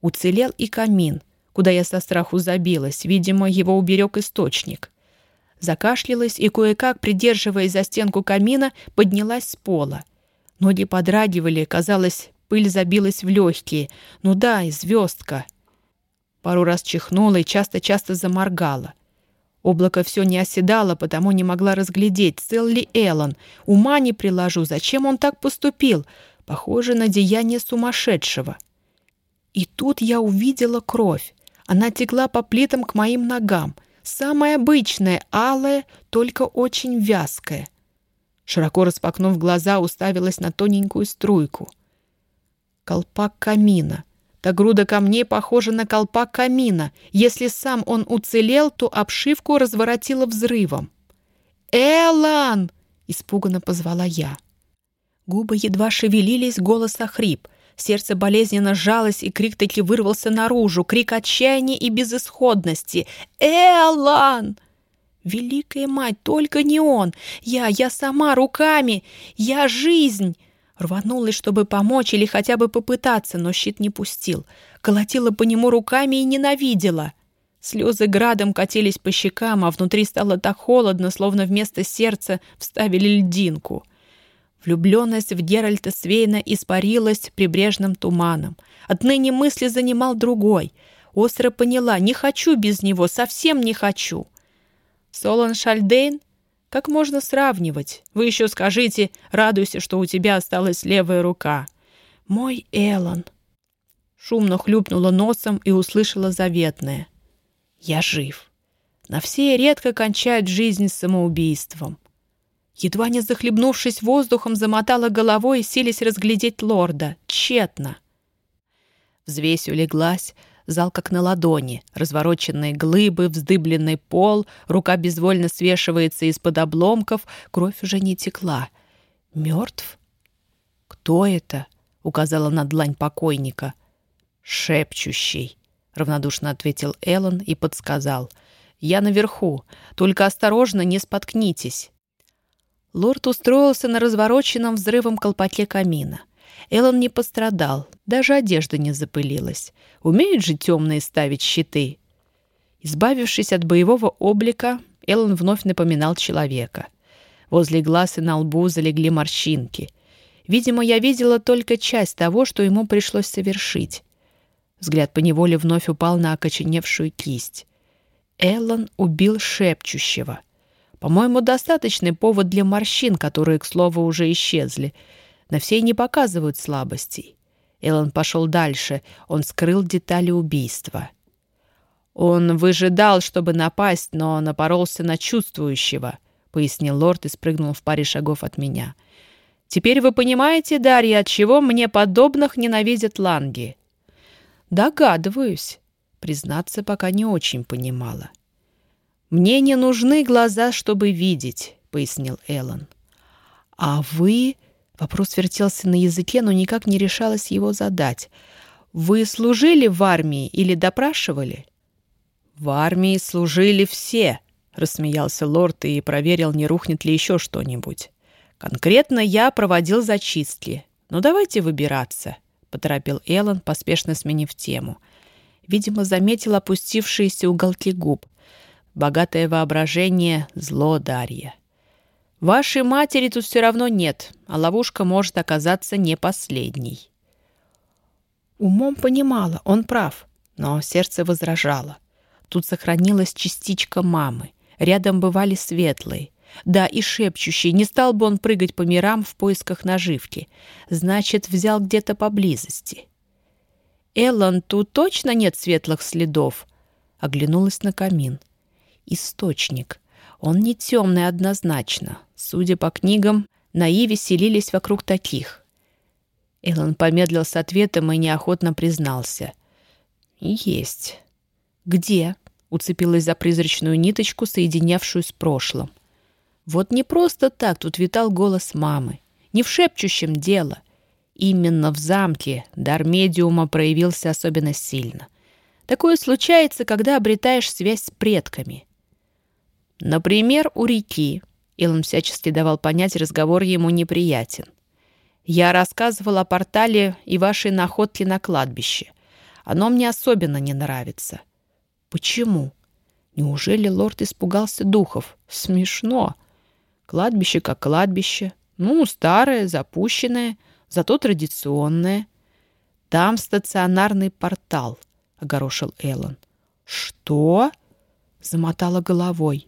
Уцелел и камин, куда я со страху забилась. Видимо, его уберег источник. Закашлялась и, кое-как, придерживаясь за стенку камина, поднялась с пола. Ноги подрагивали, казалось, пыль забилась в легкие. Ну да, и звездка. Пару раз чихнула и часто-часто заморгала. Облако все не оседало, потому не могла разглядеть, цел ли Эллен. Ума не приложу, зачем он так поступил. Похоже на деяние сумасшедшего. И тут я увидела кровь. Она текла по плитам к моим ногам. Самая обычная, алая, только очень вязкая. Широко распахнув глаза, уставилась на тоненькую струйку. Колпак камина. Груда камней похожа на колпак камина. Если сам он уцелел, то обшивку разворотила взрывом. «Элан!» — испуганно позвала я. Губы едва шевелились, голос охрип — Сердце болезненно сжалось, и крик таки вырвался наружу. Крик отчаяния и безысходности. «Эллан!» «Великая мать, только не он! Я, я сама, руками! Я жизнь!» Рванулась, чтобы помочь или хотя бы попытаться, но щит не пустил. Колотила по нему руками и ненавидела. Слезы градом катились по щекам, а внутри стало так холодно, словно вместо сердца вставили льдинку — Влюбленность в Геральта Свейна испарилась прибрежным туманом. Отныне мысли занимал другой. Остро поняла, не хочу без него, совсем не хочу. Солон Шальдейн? Как можно сравнивать? Вы еще скажите, радуйся, что у тебя осталась левая рука. Мой Эллен. Шумно хлюпнула носом и услышала заветное. Я жив. На все редко кончают жизнь самоубийством. Едва не захлебнувшись воздухом, замотала головой и сились разглядеть лорда. Тщетно. Взвесь улеглась, зал как на ладони, развороченные глыбы, вздыбленный пол, рука безвольно свешивается из-под обломков, кровь уже не текла. Мертв? Кто это? указала на длань покойника. Шепчущий, равнодушно ответил Эллен и подсказал. Я наверху, только осторожно, не споткнитесь. Лорд устроился на развороченном взрывом колпаке камина. Эллен не пострадал, даже одежда не запылилась. Умеют же темные ставить щиты. Избавившись от боевого облика, Эллен вновь напоминал человека. Возле глаз и на лбу залегли морщинки. Видимо, я видела только часть того, что ему пришлось совершить. Взгляд поневоле вновь упал на окоченевшую кисть. Эллен убил шепчущего. По-моему, достаточный повод для морщин, которые, к слову, уже исчезли. На все не показывают слабостей. Эллен пошел дальше. Он скрыл детали убийства. «Он выжидал, чтобы напасть, но напоролся на чувствующего», — пояснил лорд и спрыгнул в паре шагов от меня. «Теперь вы понимаете, Дарья, от чего мне подобных ненавидят ланги?» «Догадываюсь», — признаться, пока не очень понимала. «Мне не нужны глаза, чтобы видеть», — пояснил Эллен. «А вы...» Вопрос вертелся на языке, но никак не решалась его задать. «Вы служили в армии или допрашивали?» «В армии служили все», — рассмеялся лорд и проверил, не рухнет ли еще что-нибудь. «Конкретно я проводил зачистки. Ну, давайте выбираться», — поторопил Эллен, поспешно сменив тему. Видимо, заметил опустившиеся уголки губ. Богатое воображение — зло Дарья. Вашей матери тут все равно нет, а ловушка может оказаться не последней. Умом понимала, он прав, но сердце возражало. Тут сохранилась частичка мамы. Рядом бывали светлые. Да, и шепчущий. Не стал бы он прыгать по мирам в поисках наживки. Значит, взял где-то поблизости. «Эллон, тут точно нет светлых следов?» Оглянулась на камин. «Источник. Он не темный однозначно. Судя по книгам, наиви селились вокруг таких. Эллен помедлил с ответом и неохотно признался. «Есть». «Где?» — уцепилась за призрачную ниточку, соединявшую с прошлым. Вот не просто так тут витал голос мамы. Не в шепчущем дело. Именно в замке дар медиума проявился особенно сильно. Такое случается, когда обретаешь связь с предками. Например, у реки. Илон всячески давал понять, разговор ему неприятен. Я рассказывал о портале и вашей находке на кладбище. Оно мне особенно не нравится. Почему? Неужели лорд испугался духов? Смешно. Кладбище как кладбище. Ну, старое, запущенное, зато традиционное. Там стационарный портал, — огорошил Эллен. Что? Замотала головой.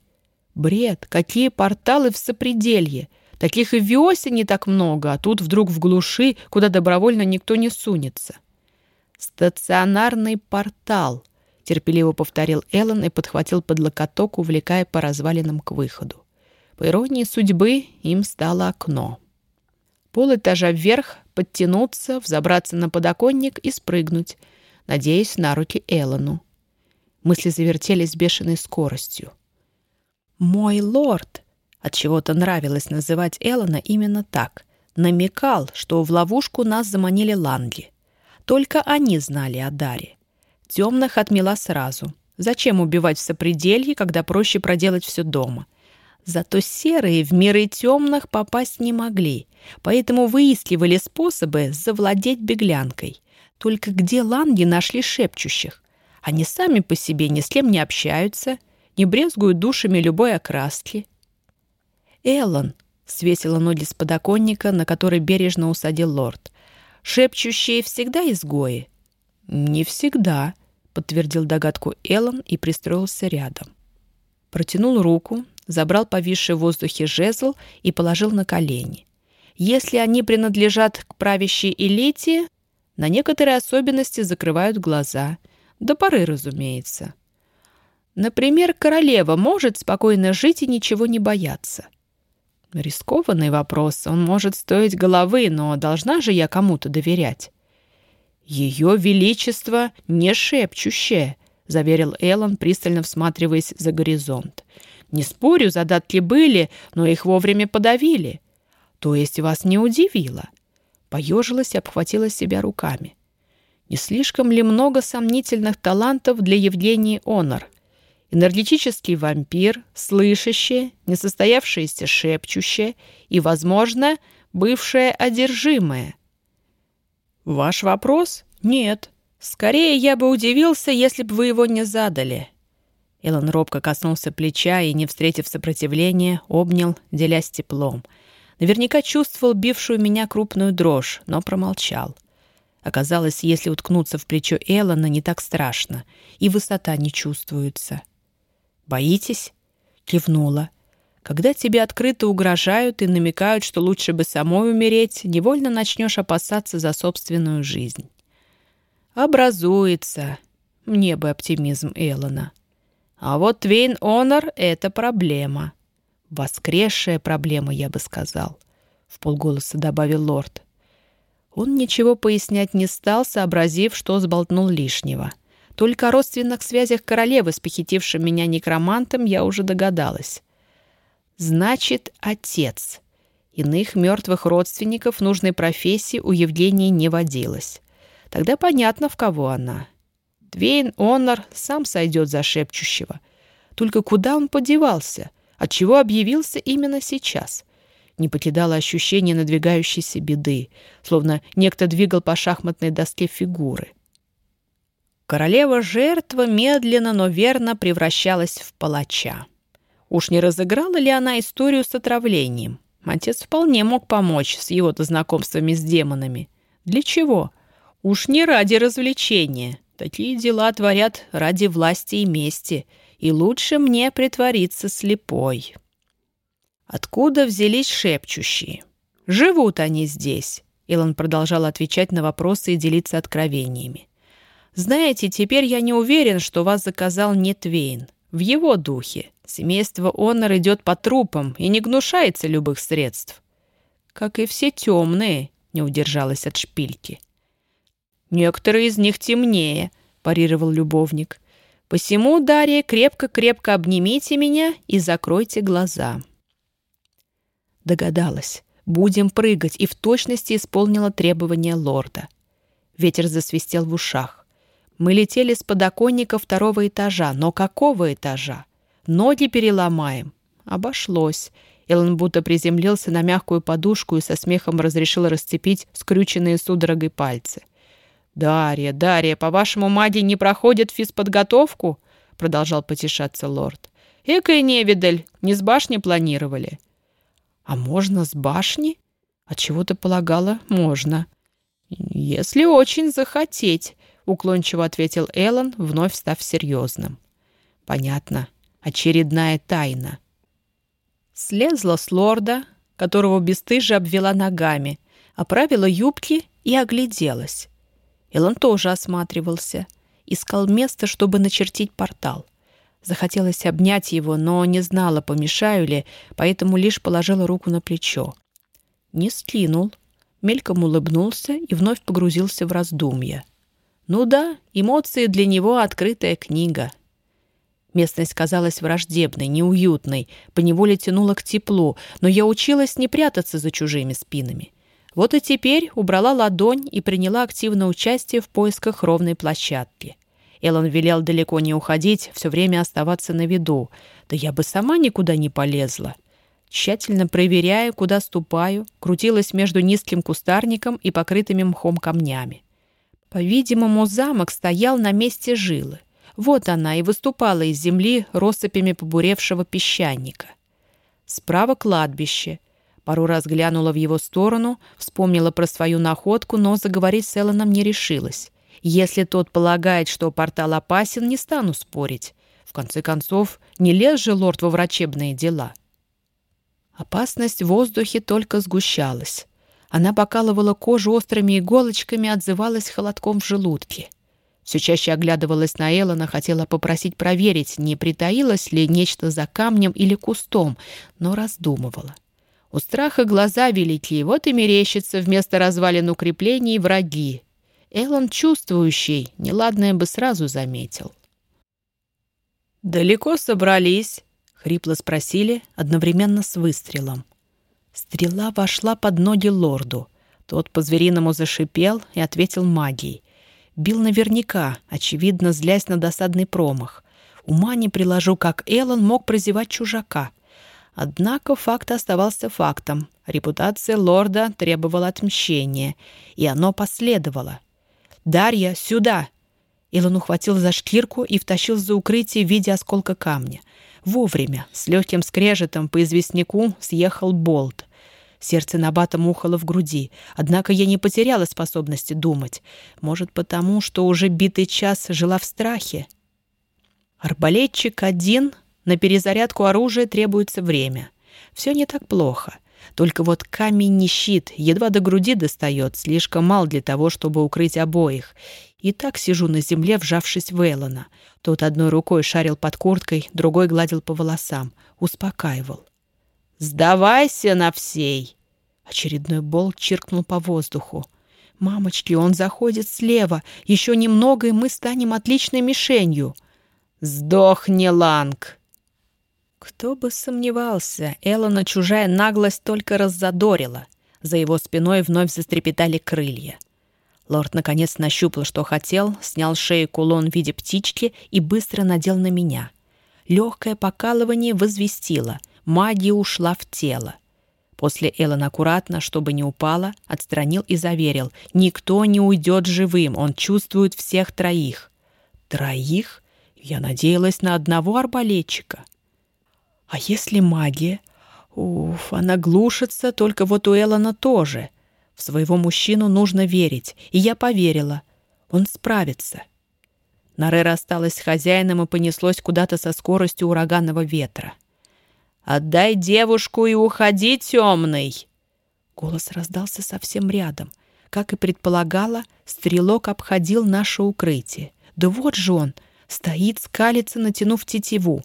Бред! Какие порталы в сопределье! Таких и в Виосе не так много, а тут вдруг в глуши, куда добровольно никто не сунется. «Стационарный портал», — терпеливо повторил Эллен и подхватил под локоток, увлекая по развалинам к выходу. По иронии судьбы, им стало окно. Пол этажа вверх, подтянуться, взобраться на подоконник и спрыгнуть, надеясь на руки Эллену. Мысли завертелись бешеной скоростью. «Мой лорд!» От чего то нравилось называть Эллона именно так. Намекал, что в ловушку нас заманили Лангли. Только они знали о Даре. Темных отмела сразу. Зачем убивать в сопределье, когда проще проделать все дома? Зато серые в миры темных попасть не могли, поэтому выискивали способы завладеть беглянкой. Только где ланги нашли шепчущих? Они сами по себе ни с кем не общаются — не брезгуют душами любой окраски. «Эллен», — свесила ноги с подоконника, на который бережно усадил лорд, — «шепчущие всегда изгои?» «Не всегда», — подтвердил догадку Эллен и пристроился рядом. Протянул руку, забрал повисший в воздухе жезл и положил на колени. Если они принадлежат к правящей элите, на некоторые особенности закрывают глаза. До поры, разумеется. Например, королева может спокойно жить и ничего не бояться. Рискованный вопрос. Он может стоить головы, но должна же я кому-то доверять. Ее величество не шепчущее, заверил Эллен, пристально всматриваясь за горизонт. Не спорю, задатки были, но их вовремя подавили. То есть вас не удивило? Поежилась и обхватила себя руками. Не слишком ли много сомнительных талантов для Евгении Онор? Энергетический вампир, слышащее, несостоявшееся шепчущее и, возможно, бывшее одержимое. Ваш вопрос? Нет. Скорее, я бы удивился, если бы вы его не задали. Элон робко коснулся плеча и, не встретив сопротивления, обнял, делясь теплом. Наверняка чувствовал бившую меня крупную дрожь, но промолчал. Оказалось, если уткнуться в плечо Эллона, не так страшно, и высота не чувствуется. «Боитесь?» — кивнула. «Когда тебе открыто угрожают и намекают, что лучше бы самой умереть, невольно начнешь опасаться за собственную жизнь». «Образуется. Мне бы оптимизм Эллона. А вот Твейн Онор — это проблема. Воскресшая проблема, я бы сказал», — в полголоса добавил лорд. Он ничего пояснять не стал, сообразив, что сболтнул лишнего. Только о родственных связях королевы с похитившим меня некромантом я уже догадалась. Значит, отец. Иных мертвых родственников нужной профессии у Евгении не водилось. Тогда понятно, в кого она. Двейн Онор сам сойдет за шепчущего. Только куда он подевался? Отчего объявился именно сейчас? Не покидало ощущение надвигающейся беды, словно некто двигал по шахматной доске фигуры — Королева-жертва медленно, но верно превращалась в палача. Уж не разыграла ли она историю с отравлением? Отец вполне мог помочь с его-то знакомствами с демонами. Для чего? Уж не ради развлечения. Такие дела творят ради власти и мести, и лучше мне притвориться слепой. Откуда взялись шепчущие? Живут они здесь. Илон продолжал отвечать на вопросы и делиться откровениями. Знаете, теперь я не уверен, что вас заказал не Твейн. В его духе. Семейство Онор идет по трупам и не гнушается любых средств. Как и все темные, не удержалась от шпильки. Некоторые из них темнее, парировал любовник. Посему, Дарья, крепко-крепко обнимите меня и закройте глаза. Догадалась. Будем прыгать, и в точности исполнила требования лорда. Ветер засвистел в ушах. Мы летели с подоконника второго этажа. Но какого этажа? Ноги переломаем. Обошлось. Эллен будто приземлился на мягкую подушку и со смехом разрешил расцепить скрюченные судорогой пальцы. «Дарья, Дарья, по-вашему, маги не проходят физподготовку?» Продолжал потешаться лорд. «Экая невидаль, не с башни планировали». «А можно с башни?» «А чего ты полагала? Можно». «Если очень захотеть», уклончиво ответил Эллен, вновь став серьезным. Понятно. Очередная тайна. Слезла с лорда, которого бесстыже обвела ногами, оправила юбки и огляделась. Эллен тоже осматривался, искал место, чтобы начертить портал. Захотелось обнять его, но не знала, помешаю ли, поэтому лишь положила руку на плечо. Не скинул, мельком улыбнулся и вновь погрузился в раздумья. Ну да, эмоции для него открытая книга. Местность казалась враждебной, неуютной, поневоле тянула к теплу, но я училась не прятаться за чужими спинами. Вот и теперь убрала ладонь и приняла активное участие в поисках ровной площадки. Эллен велел далеко не уходить, все время оставаться на виду. Да я бы сама никуда не полезла. Тщательно проверяя, куда ступаю, крутилась между низким кустарником и покрытыми мхом камнями. По-видимому, замок стоял на месте жилы. Вот она и выступала из земли россыпями побуревшего песчаника. Справа кладбище. Пару раз глянула в его сторону, вспомнила про свою находку, но заговорить с Эллоном не решилась. Если тот полагает, что портал опасен, не стану спорить. В конце концов, не лез же лорд во врачебные дела. Опасность в воздухе только сгущалась. Она покалывала кожу острыми иголочками, отзывалась холодком в желудке. Все чаще оглядывалась на Эллона, хотела попросить проверить, не притаилось ли нечто за камнем или кустом, но раздумывала. У страха глаза велики, вот и мерещится вместо развалин укреплений враги. Эллон чувствующий, неладное бы сразу заметил. «Далеко собрались?» — хрипло спросили, одновременно с выстрелом. Стрела вошла под ноги лорду. Тот по-звериному зашипел и ответил магией. Бил наверняка, очевидно, злясь на досадный промах. Ума не приложу, как Эллен мог прозевать чужака. Однако факт оставался фактом. Репутация лорда требовала отмщения, и оно последовало. «Дарья, сюда!» Илон ухватил за шкирку и втащил за укрытие в виде осколка камня. Вовремя, с легким скрежетом по известняку съехал болт. Сердце набатом ухало в груди, однако я не потеряла способности думать. Может, потому, что уже битый час жила в страхе? Арбалетчик один, на перезарядку оружия требуется время. Все не так плохо. Только вот камень не щит, едва до груди достает, слишком мал для того, чтобы укрыть обоих. И так сижу на земле, вжавшись в Эллона. Тот одной рукой шарил под курткой, другой гладил по волосам. Успокаивал. «Сдавайся на всей!» Очередной болт чиркнул по воздуху. «Мамочки, он заходит слева. Еще немного, и мы станем отличной мишенью». «Сдохни, Ланг!» Кто бы сомневался, Эллона чужая наглость только раззадорила. За его спиной вновь застрепетали крылья. Лорд наконец нащупал, что хотел, снял с шеи кулон в виде птички и быстро надел на меня. Легкое покалывание возвестило. Магия ушла в тело. После Эллен аккуратно, чтобы не упала, отстранил и заверил. «Никто не уйдет живым, он чувствует всех троих». «Троих? Я надеялась на одного арбалетчика». А если магия? Уф, она глушится, только вот у Эллона тоже. В своего мужчину нужно верить, и я поверила. Он справится. Нарера осталась с хозяином и понеслось куда-то со скоростью ураганного ветра. «Отдай девушку и уходи, темный!» Голос раздался совсем рядом. Как и предполагала, стрелок обходил наше укрытие. Да вот же он, стоит, скалится, натянув тетиву.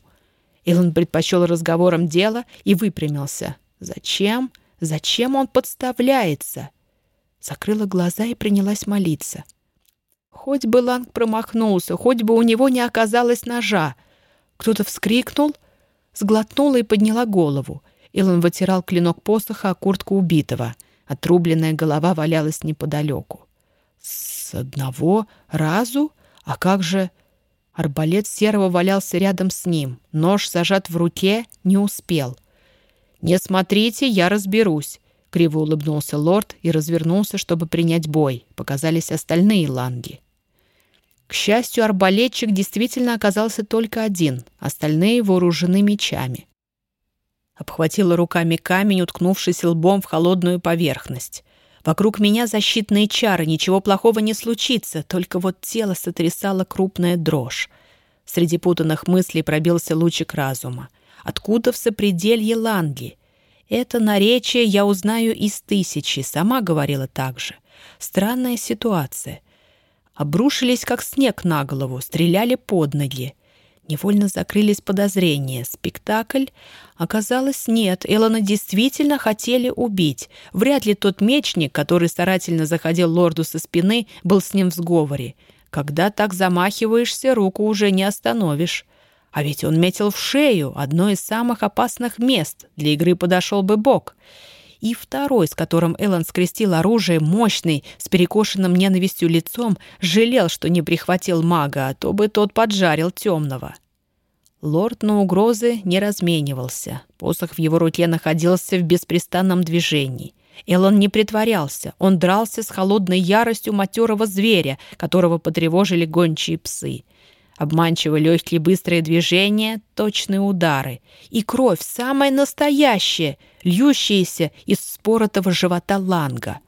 Илон предпочел разговором дело и выпрямился. «Зачем? Зачем он подставляется?» Закрыла глаза и принялась молиться. Хоть бы Ланг промахнулся, хоть бы у него не оказалось ножа. Кто-то вскрикнул, сглотнула и подняла голову. Илон вытирал клинок посоха о куртку убитого. Отрубленная голова валялась неподалеку. «С одного разу? А как же...» Арбалет серого валялся рядом с ним. Нож зажат в руке, не успел. «Не смотрите, я разберусь», — криво улыбнулся лорд и развернулся, чтобы принять бой. Показались остальные ланги. К счастью, арбалетчик действительно оказался только один, остальные вооружены мечами. Обхватила руками камень, уткнувшись лбом в холодную поверхность. Вокруг меня защитные чары, ничего плохого не случится, только вот тело сотрясало крупная дрожь. Среди путанных мыслей пробился лучик разума. Откуда в сопределье Ланги? Это наречие я узнаю из тысячи, сама говорила так же. Странная ситуация. Обрушились, как снег на голову, стреляли под ноги. Невольно закрылись подозрения. Спектакль? Оказалось, нет. Элона действительно хотели убить. Вряд ли тот мечник, который старательно заходил лорду со спины, был с ним в сговоре. Когда так замахиваешься, руку уже не остановишь. А ведь он метил в шею, одно из самых опасных мест. Для игры подошел бы бок. И второй, с которым Эллен скрестил оружие, мощный, с перекошенным ненавистью лицом, жалел, что не прихватил мага, а то бы тот поджарил темного. Лорд на угрозы не разменивался. Посох в его руке находился в беспрестанном движении. Эллен не притворялся. Он дрался с холодной яростью матерого зверя, которого потревожили гончие псы. Обманчиво легкие быстрые движения, точные удары. И кровь, самая настоящая, льющаяся из споротого живота ланга.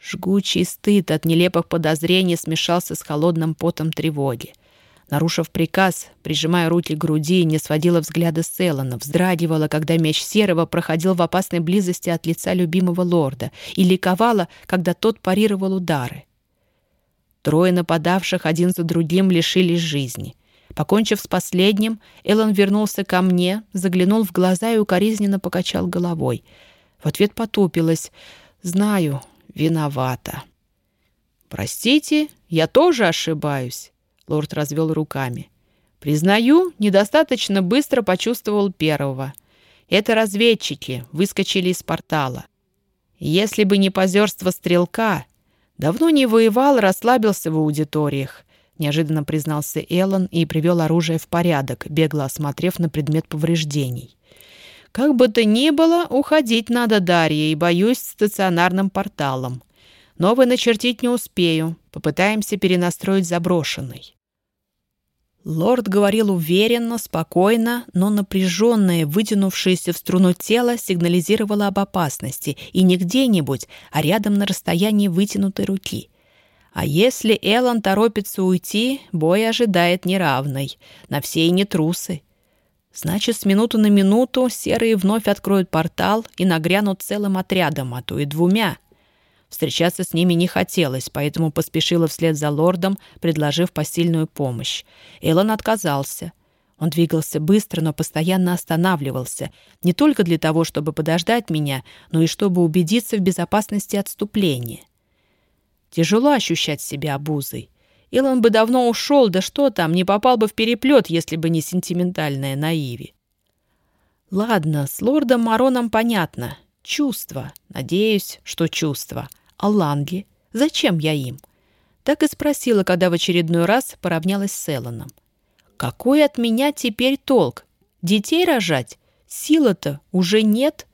Жгучий стыд от нелепых подозрений смешался с холодным потом тревоги. Нарушив приказ, прижимая руки к груди, не сводила взгляда с Эллона, вздрагивала, когда меч Серого проходил в опасной близости от лица любимого лорда, и ликовала, когда тот парировал удары. Трое нападавших один за другим лишились жизни. Покончив с последним, Эллен вернулся ко мне, заглянул в глаза и укоризненно покачал головой. В ответ потупилась. «Знаю, виновата». «Простите, я тоже ошибаюсь», — лорд развел руками. «Признаю, недостаточно быстро почувствовал первого. Это разведчики, выскочили из портала. Если бы не позерство стрелка, давно не воевал, расслабился в аудиториях», — неожиданно признался Эллен и привел оружие в порядок, бегло осмотрев на предмет повреждений. «Как бы то ни было, уходить надо, Дарья, и боюсь стационарным порталом. Новый начертить не успею. Попытаемся перенастроить заброшенный. Лорд говорил уверенно, спокойно, но напряженное, вытянувшееся в струну тело сигнализировало об опасности, и не где-нибудь, а рядом на расстоянии вытянутой руки. А если Эллен торопится уйти, бой ожидает неравный. На все и не трусы. Значит, с минуты на минуту серые вновь откроют портал и нагрянут целым отрядом, а то и двумя. Встречаться с ними не хотелось, поэтому поспешила вслед за лордом, предложив посильную помощь. Эллен отказался. Он двигался быстро, но постоянно останавливался. Не только для того, чтобы подождать меня, но и чтобы убедиться в безопасности отступления. Тяжело ощущать себя обузой. Илон бы давно ушел, да что там, не попал бы в переплет, если бы не сентиментальная наиви. Ладно, с лордом Мароном понятно. Чувства. Надеюсь, что чувства. А Ланги? Зачем я им? Так и спросила, когда в очередной раз поравнялась с Эллоном. Какой от меня теперь толк? Детей рожать? Сила-то уже нет.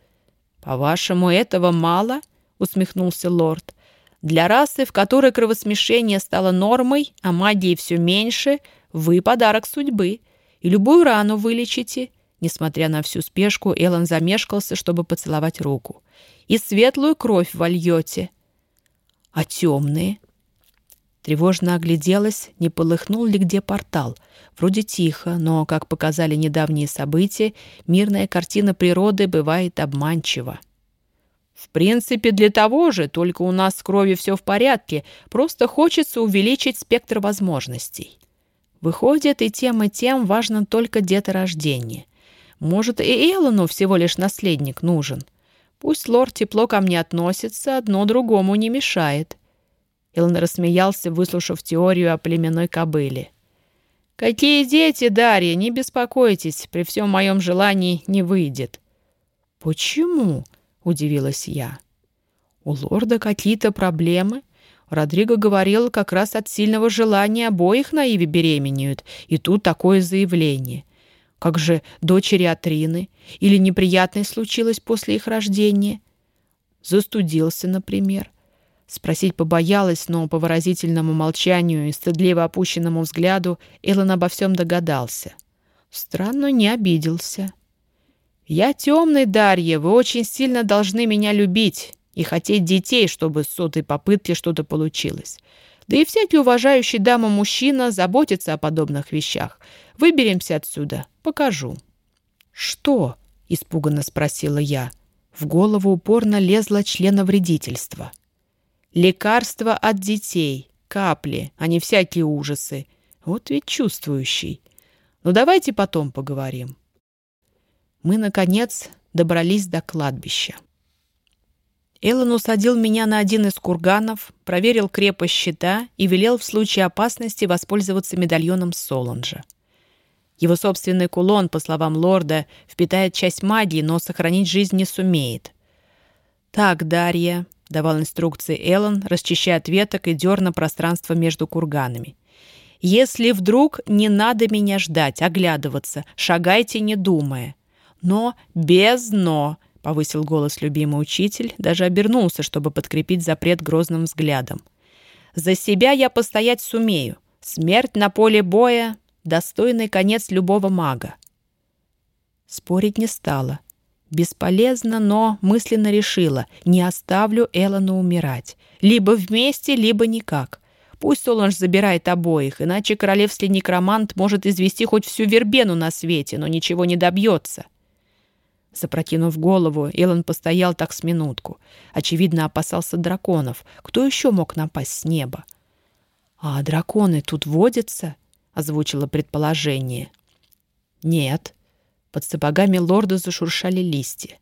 По-вашему, этого мало? Усмехнулся лорд. Для расы, в которой кровосмешение стало нормой, а магии все меньше, вы подарок судьбы. И любую рану вылечите. Несмотря на всю спешку, Эллен замешкался, чтобы поцеловать руку. И светлую кровь вольете. А темные? Тревожно огляделась, не полыхнул ли где портал. Вроде тихо, но, как показали недавние события, мирная картина природы бывает обманчива. В принципе, для того же, только у нас с кровью все в порядке, просто хочется увеличить спектр возможностей. Выходит, и тем, и тем важно только деторождение. Может, и Эллону всего лишь наследник нужен. Пусть лорд тепло ко мне относится, одно другому не мешает. Эллен рассмеялся, выслушав теорию о племенной кобыле. «Какие дети, Дарья, не беспокойтесь, при всем моем желании не выйдет». «Почему?» — удивилась я. «У лорда какие-то проблемы?» Родриго говорил, как раз от сильного желания обоих на Иве беременеют, и тут такое заявление. Как же дочери Атрины? Или неприятное случилось после их рождения? Застудился, например. Спросить побоялась, но по выразительному молчанию и стыдливо опущенному взгляду Эллен обо всем догадался. Странно, не обиделся. «Я темный, Дарья, вы очень сильно должны меня любить и хотеть детей, чтобы с сотой попытки что-то получилось. Да и всякий уважающий даму мужчина заботится о подобных вещах. Выберемся отсюда, покажу». «Что?» — испуганно спросила я. В голову упорно лезло членовредительство. «Лекарства от детей, капли, а не всякие ужасы. Вот ведь чувствующий. Ну давайте потом поговорим». Мы, наконец, добрались до кладбища. Эллен усадил меня на один из курганов, проверил крепость щита и велел в случае опасности воспользоваться медальоном Соланжа. Его собственный кулон, по словам лорда, впитает часть магии, но сохранить жизнь не сумеет. «Так, Дарья», — давал инструкции Эллен, расчищая от веток и дерна пространство между курганами. «Если вдруг не надо меня ждать, оглядываться, шагайте не думая. Но без «но», — повысил голос любимый учитель, даже обернулся, чтобы подкрепить запрет грозным взглядом. «За себя я постоять сумею. Смерть на поле боя — достойный конец любого мага». Спорить не стала. Бесполезно, но мысленно решила, не оставлю Эллона умирать. Либо вместе, либо никак. Пусть Соланж забирает обоих, иначе королевский некромант может извести хоть всю вербену на свете, но ничего не добьется. Запрокинув голову, Эллен постоял так с минутку. Очевидно, опасался драконов. Кто еще мог напасть с неба? «А драконы тут водятся?» — озвучило предположение. «Нет». Под сапогами лорда зашуршали листья.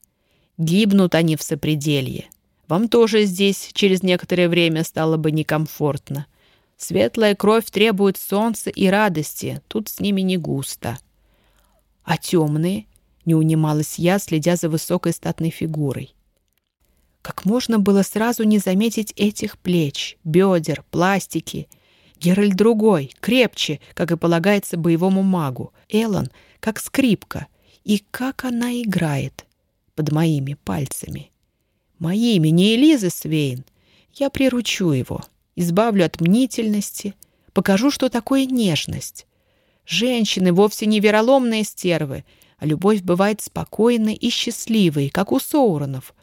«Гибнут они в сопределье. Вам тоже здесь через некоторое время стало бы некомфортно. Светлая кровь требует солнца и радости, тут с ними не густо. А темные?» — не унималась я, следя за высокой статной фигурой. Как можно было сразу не заметить этих плеч, бедер, пластики — Геральт другой, крепче, как и полагается боевому магу. Эллен как скрипка. И как она играет под моими пальцами. Моими, не Элизы Свейн. Я приручу его, избавлю от мнительности, покажу, что такое нежность. Женщины вовсе не вероломные стервы, любовь бывает спокойной и счастливой, как у Соуронов.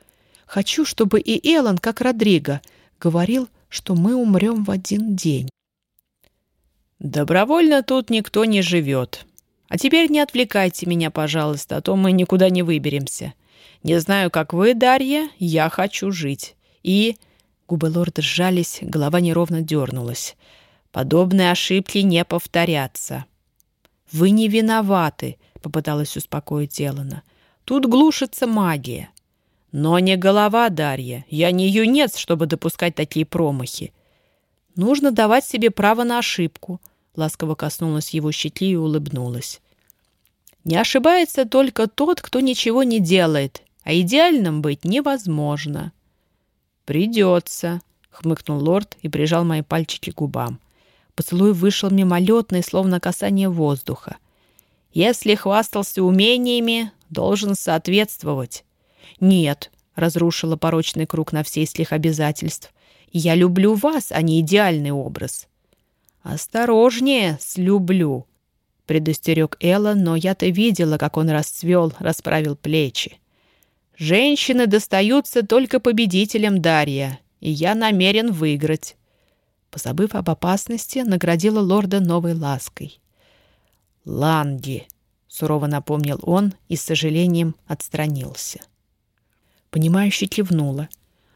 Хочу, чтобы и Эллен, как Родриго, говорил, что мы умрем в один день. «Добровольно тут никто не живет. А теперь не отвлекайте меня, пожалуйста, а то мы никуда не выберемся. Не знаю, как вы, Дарья, я хочу жить. И...» Губы лорда сжались, голова неровно дернулась. «Подобные ошибки не повторятся». «Вы не виноваты», — попыталась успокоить Эллона. «Тут глушится магия». «Но не голова, Дарья. Я не юнец, чтобы допускать такие промахи. Нужно давать себе право на ошибку. Ласково коснулась его щеки и улыбнулась. Не ошибается только тот, кто ничего не делает, а идеальным быть невозможно. Придется, хмыкнул лорд и прижал мои пальчики к губам. Поцелуй вышел мимолетный, словно касание воздуха. Если хвастался умениями, должен соответствовать. Нет, разрушила порочный круг на все из обязательств. Я люблю вас, а не идеальный образ». «Осторожнее с «люблю», — предостерег Элла, но я-то видела, как он расцвел, расправил плечи. «Женщины достаются только победителям Дарья, и я намерен выиграть». Позабыв об опасности, наградила лорда новой лаской. «Ланги», — сурово напомнил он и с сожалением отстранился. Понимающе кивнула.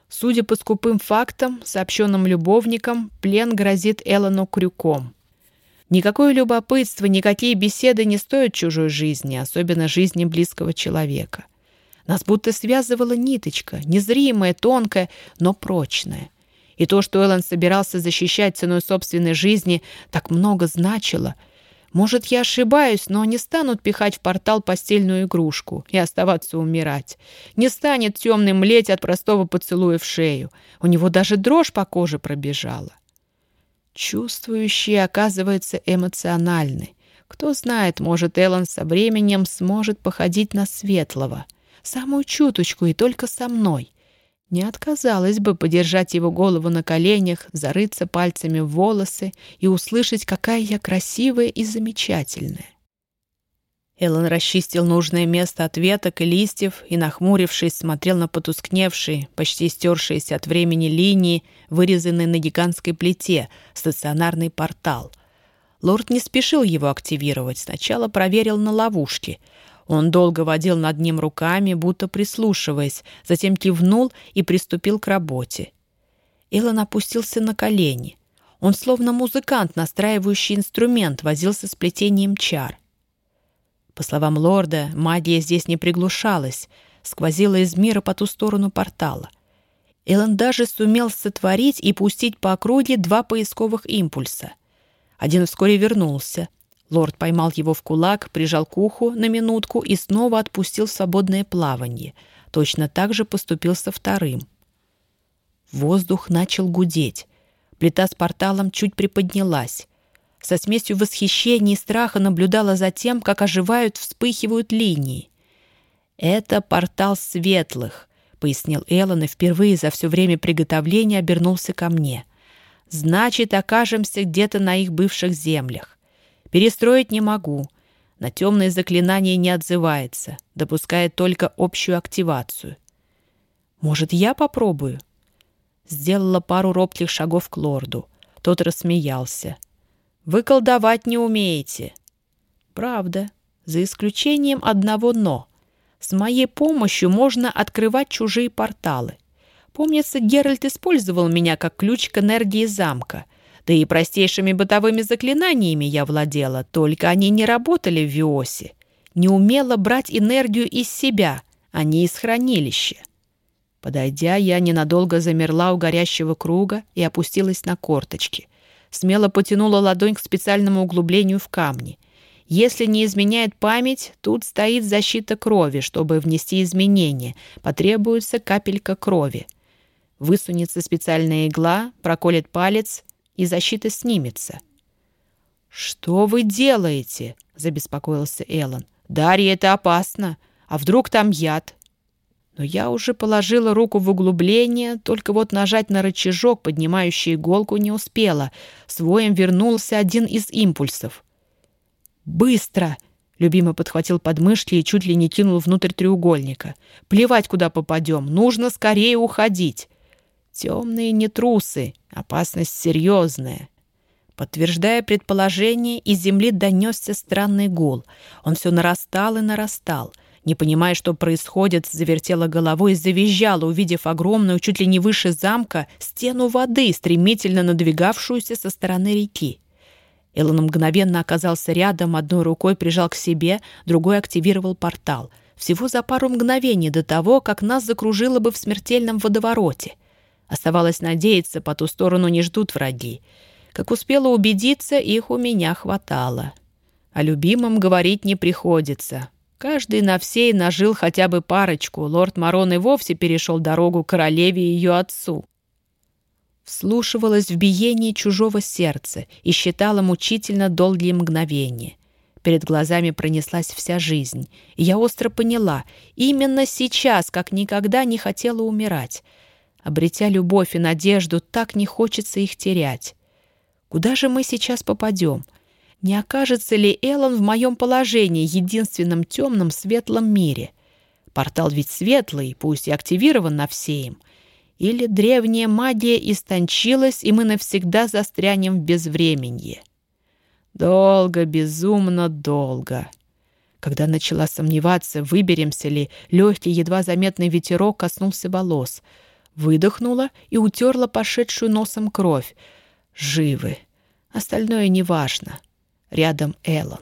Судя по скупым фактам, сообщенным любовникам, плен грозит Эллону крюком. Никакое любопытство, никакие беседы не стоят чужой жизни, особенно жизни близкого человека. Нас будто связывала ниточка, незримая, тонкая, но прочная. И то, что Эллен собирался защищать ценой собственной жизни, так много значило — может, я ошибаюсь, но не станут пихать в портал постельную игрушку и оставаться умирать. Не станет темным млеть от простого поцелуя в шею. У него даже дрожь по коже пробежала. Чувствующие, оказывается, эмоциональны. Кто знает, может, Эллен со временем сможет походить на светлого. Самую чуточку и только со мной. Не отказалась бы подержать его голову на коленях, зарыться пальцами в волосы и услышать, какая я красивая и замечательная. Эллен расчистил нужное место от веток и листьев и, нахмурившись, смотрел на потускневшие, почти стершиеся от времени линии, вырезанные на гигантской плите, стационарный портал. Лорд не спешил его активировать, сначала проверил на ловушки — он долго водил над ним руками, будто прислушиваясь, затем кивнул и приступил к работе. Илон опустился на колени. Он, словно музыкант, настраивающий инструмент, возился с плетением чар. По словам лорда, магия здесь не приглушалась, сквозила из мира по ту сторону портала. Эллен даже сумел сотворить и пустить по округе два поисковых импульса. Один вскоре вернулся — Лорд поймал его в кулак, прижал к уху на минутку и снова отпустил в свободное плавание. Точно так же поступил со вторым. Воздух начал гудеть. Плита с порталом чуть приподнялась. Со смесью восхищения и страха наблюдала за тем, как оживают, вспыхивают линии. «Это портал светлых», — пояснил Эллен и впервые за все время приготовления обернулся ко мне. «Значит, окажемся где-то на их бывших землях. Перестроить не могу. На темные заклинания не отзывается, допускает только общую активацию. Может, я попробую? Сделала пару робких шагов к лорду. Тот рассмеялся. «Вы колдовать не умеете». «Правда, за исключением одного «но». С моей помощью можно открывать чужие порталы. Помнится, Геральт использовал меня как ключ к энергии замка. Да и простейшими бытовыми заклинаниями я владела, только они не работали в Виосе. Не умела брать энергию из себя, а не из хранилища. Подойдя, я ненадолго замерла у горящего круга и опустилась на корточки. Смело потянула ладонь к специальному углублению в камни. Если не изменяет память, тут стоит защита крови. Чтобы внести изменения, потребуется капелька крови. Высунется специальная игла, проколет палец, и защита снимется. «Что вы делаете?» — забеспокоился Эллен. «Дарья, это опасно. А вдруг там яд?» Но я уже положила руку в углубление, только вот нажать на рычажок, поднимающий иголку, не успела. Своем вернулся один из импульсов. «Быстро!» — любимый подхватил подмышки и чуть ли не кинул внутрь треугольника. «Плевать, куда попадем, нужно скорее уходить!» «Темные не трусы, опасность серьезная!» Подтверждая предположение, из земли донесся странный гул. Он все нарастал и нарастал — не понимая, что происходит, завертела головой и завизжала, увидев огромную, чуть ли не выше замка, стену воды, стремительно надвигавшуюся со стороны реки. Эллен мгновенно оказался рядом, одной рукой прижал к себе, другой активировал портал. Всего за пару мгновений до того, как нас закружило бы в смертельном водовороте. Оставалось надеяться, по ту сторону не ждут враги. Как успела убедиться, их у меня хватало. О любимом говорить не приходится. Каждый на всей нажил хотя бы парочку. Лорд Марон и вовсе перешел дорогу королеве и ее отцу. Вслушивалась в биение чужого сердца и считала мучительно долгие мгновения. Перед глазами пронеслась вся жизнь, и я остро поняла, именно сейчас, как никогда, не хотела умирать. Обретя любовь и надежду, так не хочется их терять. Куда же мы сейчас попадем? — не окажется ли Эллен в моем положении, единственном темном светлом мире? Портал ведь светлый, пусть и активирован на все им. Или древняя магия истончилась, и мы навсегда застрянем в безвременье? Долго, безумно долго. Когда начала сомневаться, выберемся ли, легкий, едва заметный ветерок коснулся волос. Выдохнула и утерла пошедшую носом кровь. Живы. Остальное неважно. Рядом Эллен.